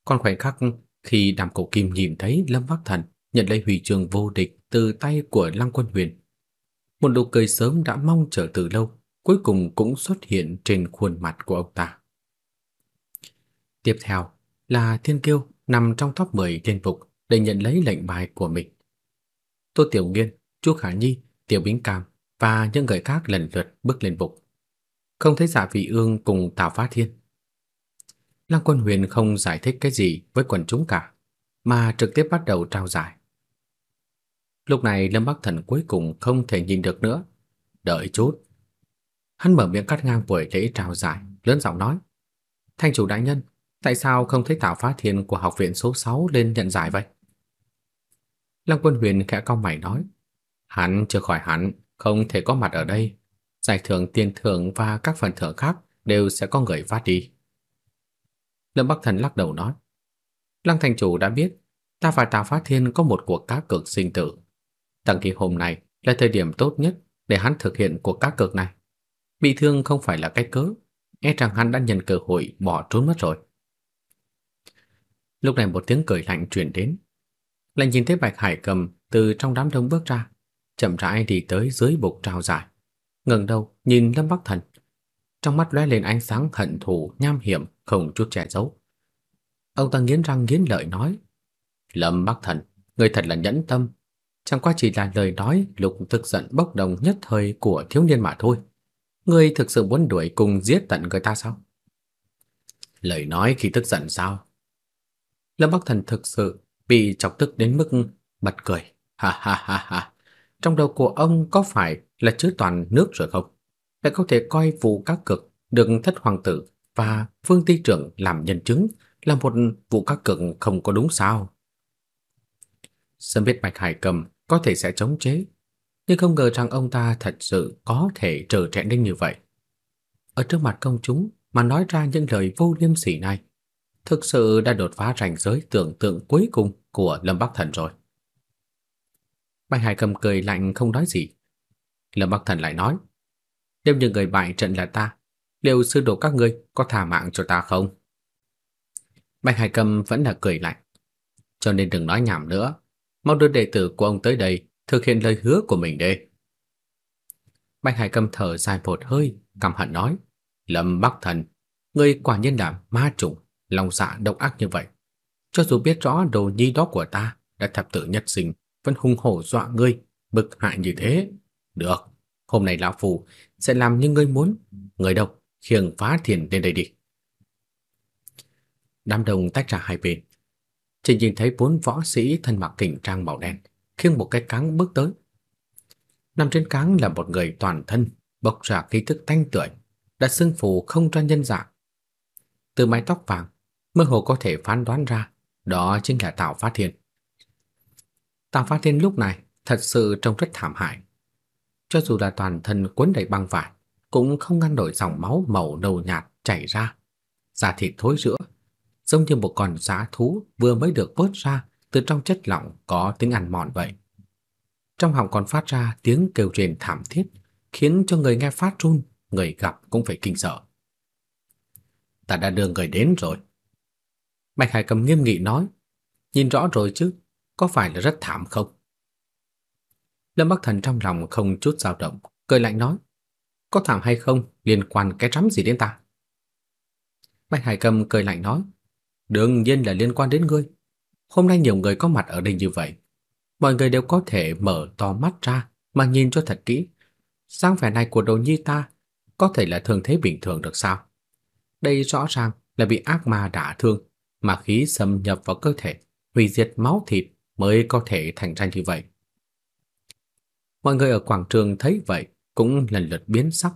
Còn khoảnh khắc khi Đàm Cổ Kim nhìn thấy Lâm Bắc Thần nhận lấy huy chương vô địch từ tay của Lăng Quân Huyền, một nụ cười sớm đã mong chờ từ lâu, cuối cùng cũng xuất hiện trên khuôn mặt của ông ta. Tiếp theo là Thiên Kiêu nằm trong top 10 liên phục để nhận lấy lệnh bài của mình. Tô Tiểu Nghiên, Chu Khả Nhi, Tiểu Bính Cam và những người khác lần lượt bước lên bục, Không thấy giả Vị Ương cùng Tào Phát Thiên. Lăng Quân Huyền không giải thích cái gì với quần chúng cả, mà trực tiếp bắt đầu trao giải. Lúc này Lâm Bắc Thần cuối cùng không thể nhìn được nữa. Đợi chút. Hắn mở miệng cắt ngang buổi lễ trao giải, lớn giọng nói: "Thanh chủ đại nhân, tại sao không thấy Tào Phát Thiên của học viện số 6 lên nhận giải vậy?" Lăng Quân Huyền khẽ cau mày nói: "Hắn chưa khỏi hẳn, không thể có mặt ở đây. Giải thưởng tiền thưởng và các phần thưởng khác đều sẽ có người phát đi." Lâm Bắc Thần lắc đầu nói: "Lăng thành chủ đã biết, ta và Tào Phát Thiên có một cuộc cá cược sinh tử. Tặng kỳ hôm nay là thời điểm tốt nhất để hắn thực hiện cuộc cá cược này. Bị thương không phải là cái cớ, e rằng hắn đã nhận cơ hội bỏ trốn mất rồi." Lúc này một tiếng cười lạnh truyền đến. Lạnh nhìn thấy Bạch Hải Cầm từ trong đám đông bước ra, chậm rãi đi tới dưới bục trào giải, ngẩng đầu nhìn Lâm Bắc Thần. Trong mắt lóe lên ánh sáng hận thù nham hiểm không chút che giấu. Ông ta nghiến răng nghiến lợi nói: "Lâm Bắc Thần, người thật là nhẫn tâm, chẳng qua chỉ là lời nói lục tức giận bốc đồng nhất thời của thiếu niên mà thôi. Ngươi thực sự muốn đuổi cùng giết tận người ta sao?" Lời nói khi tức giận sao? Lâm Bắc Thần thực sự bị chọc tức đến mức bật cười. Ha ha ha ha. Trong đầu của ông có phải là chứa toàn nước rồi không? Lại có thể coi vụ các cực được thất hoàng tử và Vương Ty trưởng làm nhân chứng là một vụ các cực không có đúng sao? Sớm biết Bạch Hải Cầm có thể sẽ chống chế, nhưng không ngờ rằng ông ta thật sự có thể trở trẹn đến như vậy. Ở trước mặt công chúng mà nói ra những lời vô liêm sỉ này, thực sự đã đột phá ranh giới tưởng tượng cuối cùng của Lâm Bắc Thần rồi. Bạch Hải Cầm cười lạnh không nói gì. Lâm Bắc Thần lại nói, nếu như người bại trận là ta, liệu sư đồ các ngươi có thả mạng cho ta không? Bạch Hải Cầm vẫn là cười lạnh. Cho nên đừng nói nhảm nữa, mau đưa đệ tử của ông tới đây thực hiện lời hứa của mình đi. Bạch Hải Cầm thở dài một hơi, căm hận nói, Lâm Bắc Thần, ngươi quả nhiên là ma trùng, lòng dạ độc ác như vậy. Cho dù biết rõ đồ nhi đó của ta đã thập tự nhất sinh, vẫn hung hổ dọa ngươi, bực hại như thế. Được, hôm nay lão phù sẽ làm như ngươi muốn. Người đâu, khiêng phá thiền lên đây đi. Đám đông tách ra hai bên. Chỉ nhìn thấy bốn võ sĩ thân mặc kình trang màu đen, khiêng một cái cáng bước tới. Nằm trên cáng là một người toàn thân, bộc ra khí tức thanh tưởi, đã xưng phù không ra nhân dạng. Từ mái tóc vàng, mơ hồ có thể phán đoán ra, đó chính là Tào Phát Thiên. Tào Phát Thiên lúc này thật sự trông rất thảm hại. Cho dù là toàn thân cuốn đầy băng vải, cũng không ngăn nổi dòng máu màu nâu nhạt chảy ra, da thịt thối rữa, giống như một con dã thú vừa mới được vớt ra từ trong chất lỏng có tính ăn mòn vậy. Trong họng còn phát ra tiếng kêu rên thảm thiết, khiến cho người nghe phát run, người gặp cũng phải kinh sợ. Ta đã đưa người đến rồi. Bạch Hải cầm nghiêm nghị nói, nhìn rõ rồi chứ, có phải là rất thảm không? Lâm Bắc Thần trong lòng không chút dao động, cười lạnh nói, có thảm hay không liên quan cái rắm gì đến ta? Bạch Hải Cầm cười lạnh nói, đương nhiên là liên quan đến ngươi. Hôm nay nhiều người có mặt ở đây như vậy, mọi người đều có thể mở to mắt ra mà nhìn cho thật kỹ. Sang vẻ này của đồ nhi ta có thể là thường thế bình thường được sao? Đây rõ ràng là bị ác ma đả thương, mà khí xâm nhập vào cơ thể, hủy diệt máu thịt mới có thể thành ra như vậy. Mọi người ở quảng trường thấy vậy cũng lần lượt biến sắc.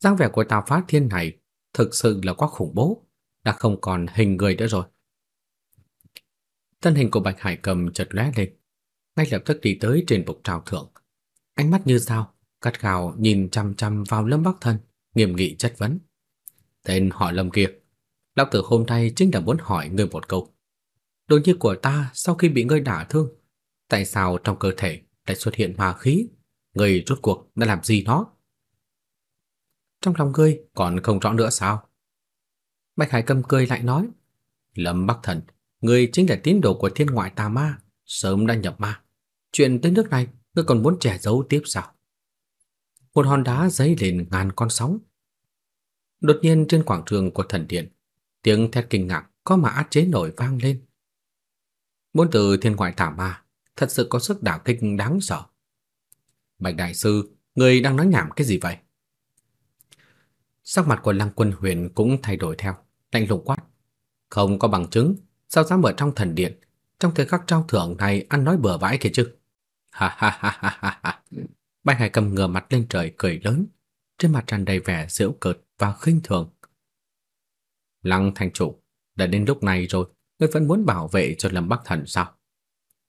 dáng vẻ của Tào Phát Thiên này thực sự là quá khủng bố, đã không còn hình người nữa rồi. Thân hình của Bạch Hải Cầm chợt lóe lên, ngay lập tức đi tới trên bục trào thượng. Ánh mắt như dao, cắt gào nhìn chăm chăm vào Lâm Bắc Thần, nghiêm nghị chất vấn. Tên họ Lâm kia, lão tử hôm nay chính là muốn hỏi ngươi một câu. Đồ nhi của ta sau khi bị ngươi đả thương, tại sao trong cơ thể lại xuất hiện ma khí? Ngươi rốt cuộc đã làm gì nó? Trong lòng ngươi còn không rõ nữa sao? Bạch Hải Cầm cười lại nói, Lâm Bắc Thần, ngươi chính là tín đồ của thiên ngoại tà ma, sớm đã nhập ma. Chuyện tới nước này, ngươi còn muốn che giấu tiếp sao? Một hòn đá dấy lên ngàn con sóng. Đột nhiên trên quảng trường của thần điện, tiếng thét kinh ngạc có mà át chế nổi vang lên. Môn từ thiên ngoại thảm ma, thật sự có sức đả kích đáng sợ. Bạch đại sư, người đang nói nhảm cái gì vậy? Sắc mặt của Lăng Quân Huyền cũng thay đổi theo, lạnh lùng quát: "Không có bằng chứng, sao dám ở trong thần điện, trong thời khắc trao thưởng này ăn nói bừa bãi kia chứ?" Ha ha ha ha ha ha. Bạch Hải cầm ngửa mặt lên trời cười lớn, trên mặt tràn đầy vẻ giễu cợt và khinh thường. Lăng thành chủ, đã đến lúc này rồi, ngươi vẫn muốn bảo vệ cho Lâm Bắc Thần sao?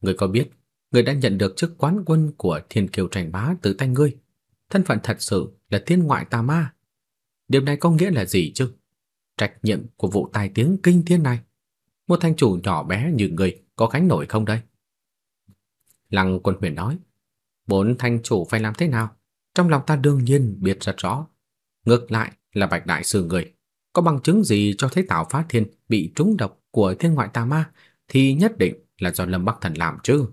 Ngươi có biết, ngươi đã nhận được chức quán quân của Thiên Kiều Tranh Bá từ tay ngươi, thân phận thật sự là thiên ngoại tà ma. Điều này có nghĩa là gì chứ? Trách nhiệm của vụ tai tiếng kinh thiên này, một thành chủ nhỏ bé như ngươi có gánh nổi không đây? Lăng Quân Huyền nói, bốn thanh chủ phải làm thế nào? Trong lòng ta đương nhiên biết rất rõ. Ngược lại là Bạch Đại Sư người, có bằng chứng gì cho thấy Tào Phát Thiên bị trúng độc của thiên ngoại tà ma thì nhất định là do Lâm Bắc Thần làm chứ.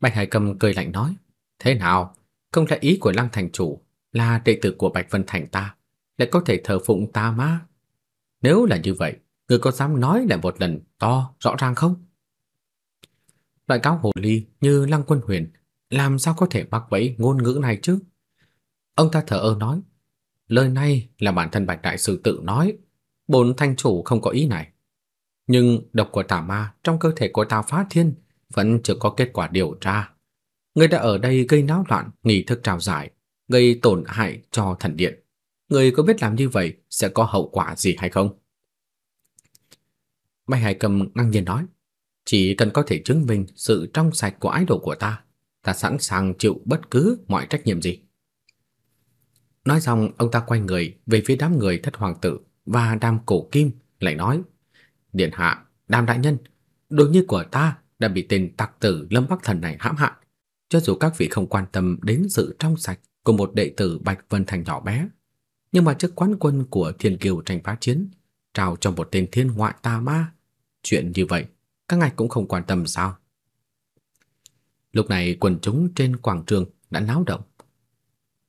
Bạch Hải Cầm cười lạnh nói, thế nào, không lẽ ý của Lăng Thành Chủ là đệ tử của Bạch Vân Thành ta, lại có thể thờ phụng ta ma? Nếu là như vậy, người có dám nói lại một lần to, rõ ràng không? Loại cáo hồ ly như Lăng Quân Huyền làm sao có thể mắc bẫy ngôn ngữ này chứ? Ông ta thở ơ nói, lời này là bản thân Bạch Đại Sư tự nói, bổn thanh chủ không có ý này. Nhưng độc của tà ma trong cơ thể của Tào Phá Thiên vẫn chưa có kết quả điều tra. Người đã ở đây gây náo loạn nghi thức trao giải, gây tổn hại cho thần điện. Người có biết làm như vậy sẽ có hậu quả gì hay không? Bạch Hải Cầm ngang nhiên nói, chỉ cần có thể chứng minh sự trong sạch của ái đồ của ta, ta sẵn sàng chịu bất cứ mọi trách nhiệm gì. Nói xong, ông ta quay người về phía đám người thất hoàng tử và Đàm cổ kim, lại nói, Điện hạ, đàm đại nhân, đồ như của ta đã bị tên tặc tử Lâm Bắc Thần này hãm hại. Cho dù các vị không quan tâm đến sự trong sạch của một đệ tử Bạch Vân Thành nhỏ bé, nhưng mà chức quán quân của Thiên Kiều tranh phá chiến trao cho một tên thiên ngoại tà ma, chuyện như vậy các ngài cũng không quan tâm sao? Lúc này quần chúng trên quảng trường đã náo động.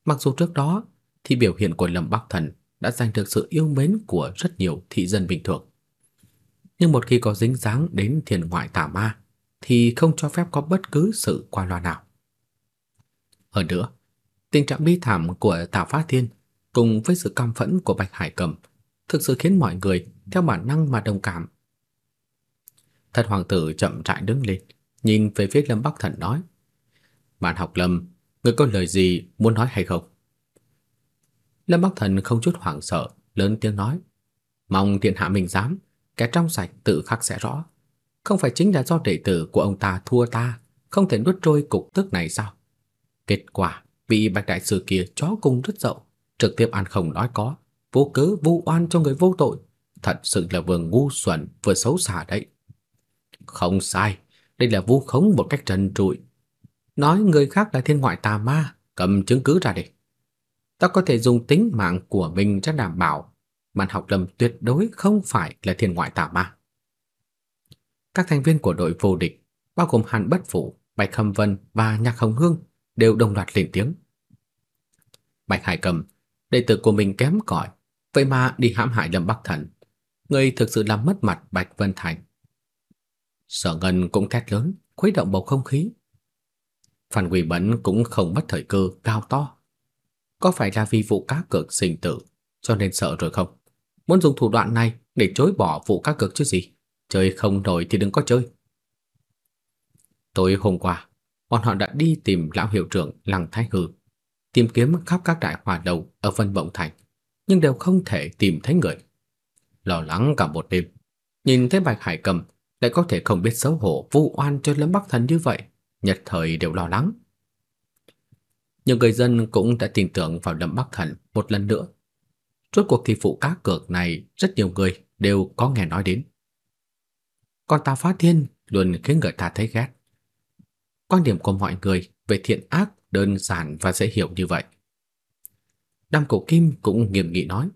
Mặc dù trước đó thì biểu hiện của Lâm Bắc Thần đã giành được sự yêu mến của rất nhiều thị dân bình thường. Nhưng một khi có dính dáng đến thiền ngoại tà ma thì không cho phép có bất cứ sự qua loa nào. Hơn nữa, tình trạng bi thảm của Tào Phát Thiên cùng với sự căm phẫn của Bạch Hải Cầm thực sự khiến mọi người theo bản năng mà đồng cảm. Thật hoàng tử chậm rãi đứng lên, nhìn về phía Lâm Bắc Thần nói: "Bạn học Lâm, ngươi có lời gì muốn nói hay không?" Lâm Bắc Thần không chút hoảng sợ, lớn tiếng nói: "Mong điện hạ mình dám, kẻ trong sạch tự khắc sẽ rõ. Không phải chính là do đệ tử của ông ta thua ta, không thể nuốt trôi cục tức này sao? Kết quả bị Bạch đại sư kia chó cung rất dậu, trực tiếp ăn không nói có, vô cớ vu oan cho người vô tội, thật sự là vừa ngu xuẩn vừa xấu xa đấy." Không sai, đây là vu khống một cách trần trụi. Nói người khác là thiên ngoại tà ma, cầm chứng cứ ra đi. Ta có thể dùng tính mạng của mình ra đảm bảo, Màn học lâm tuyệt đối không phải là thiên ngoại tà ma. Các thành viên của đội vô địch, bao gồm Hàn Bất Phụ, Bạch Khâm Vân và Nhạc Hồng Hương đều đồng loạt lên tiếng. Bạch Hải Cầm, đệ tử của mình kém cỏi, vậy mà đi hãm hại Lâm Bắc Thần, người thực sự làm mất mặt Bạch Vân Thành. Sở Ngân cũng thét lớn, khuấy động bầu không khí. Phan Quỳ Bấn cũng không mất thời cơ cao to. Có phải là vì vụ cá cược sinh tử cho nên sợ rồi không? Muốn dùng thủ đoạn này để chối bỏ vụ cá cược chứ gì? Chơi không nổi thì đừng có chơi. Tối hôm qua, bọn họ đã đi tìm lão hiệu trưởng Lăng Thái Hư, tìm kiếm khắp các đại hòa đầu ở Vân Bộng Thành, nhưng đều không thể tìm thấy người. Lo lắng cả một đêm, nhìn thấy Bạch Hải Cầm lại có thể không biết xấu hổ vu oan cho Lâm Bắc Thần như vậy, nhật thời đều lo lắng. Nhưng người dân cũng đã tin tưởng vào Lâm Bắc Thần một lần nữa. Rốt cuộc thì phụ cá cược này rất nhiều người đều có nghe nói đến. Còn ta phá thiên luôn khiến người ta thấy ghét. Quan điểm của mọi người về thiện ác đơn giản và dễ hiểu như vậy. Đam Cổ Kim cũng nghiêm nghị nói: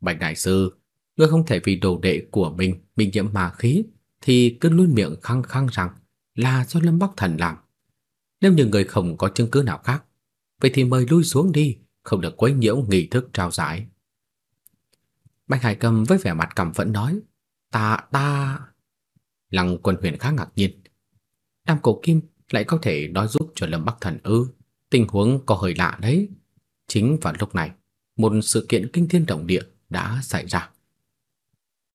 "Bạch đại sư, ngươi không thể vì đồ đệ của mình bị nhiễm ma khí thì cứ luôn miệng khăng khăng rằng là do Lâm Bắc Thần làm. Nếu như người không có chứng cứ nào khác, vậy thì mời lui xuống đi, không được quấy nhiễu nghi thức trao giải." Bạch Hải Cầm với vẻ mặt căm phẫn nói: "Ta ta..." Lăng Quân Huyền khá ngạc nhiên. nam Cổ Kim lại có thể nói giúp cho Lâm Bắc Thần ư? Tình huống có hơi lạ đấy. Chính vào lúc này, một sự kiện kinh thiên động địa đã xảy ra.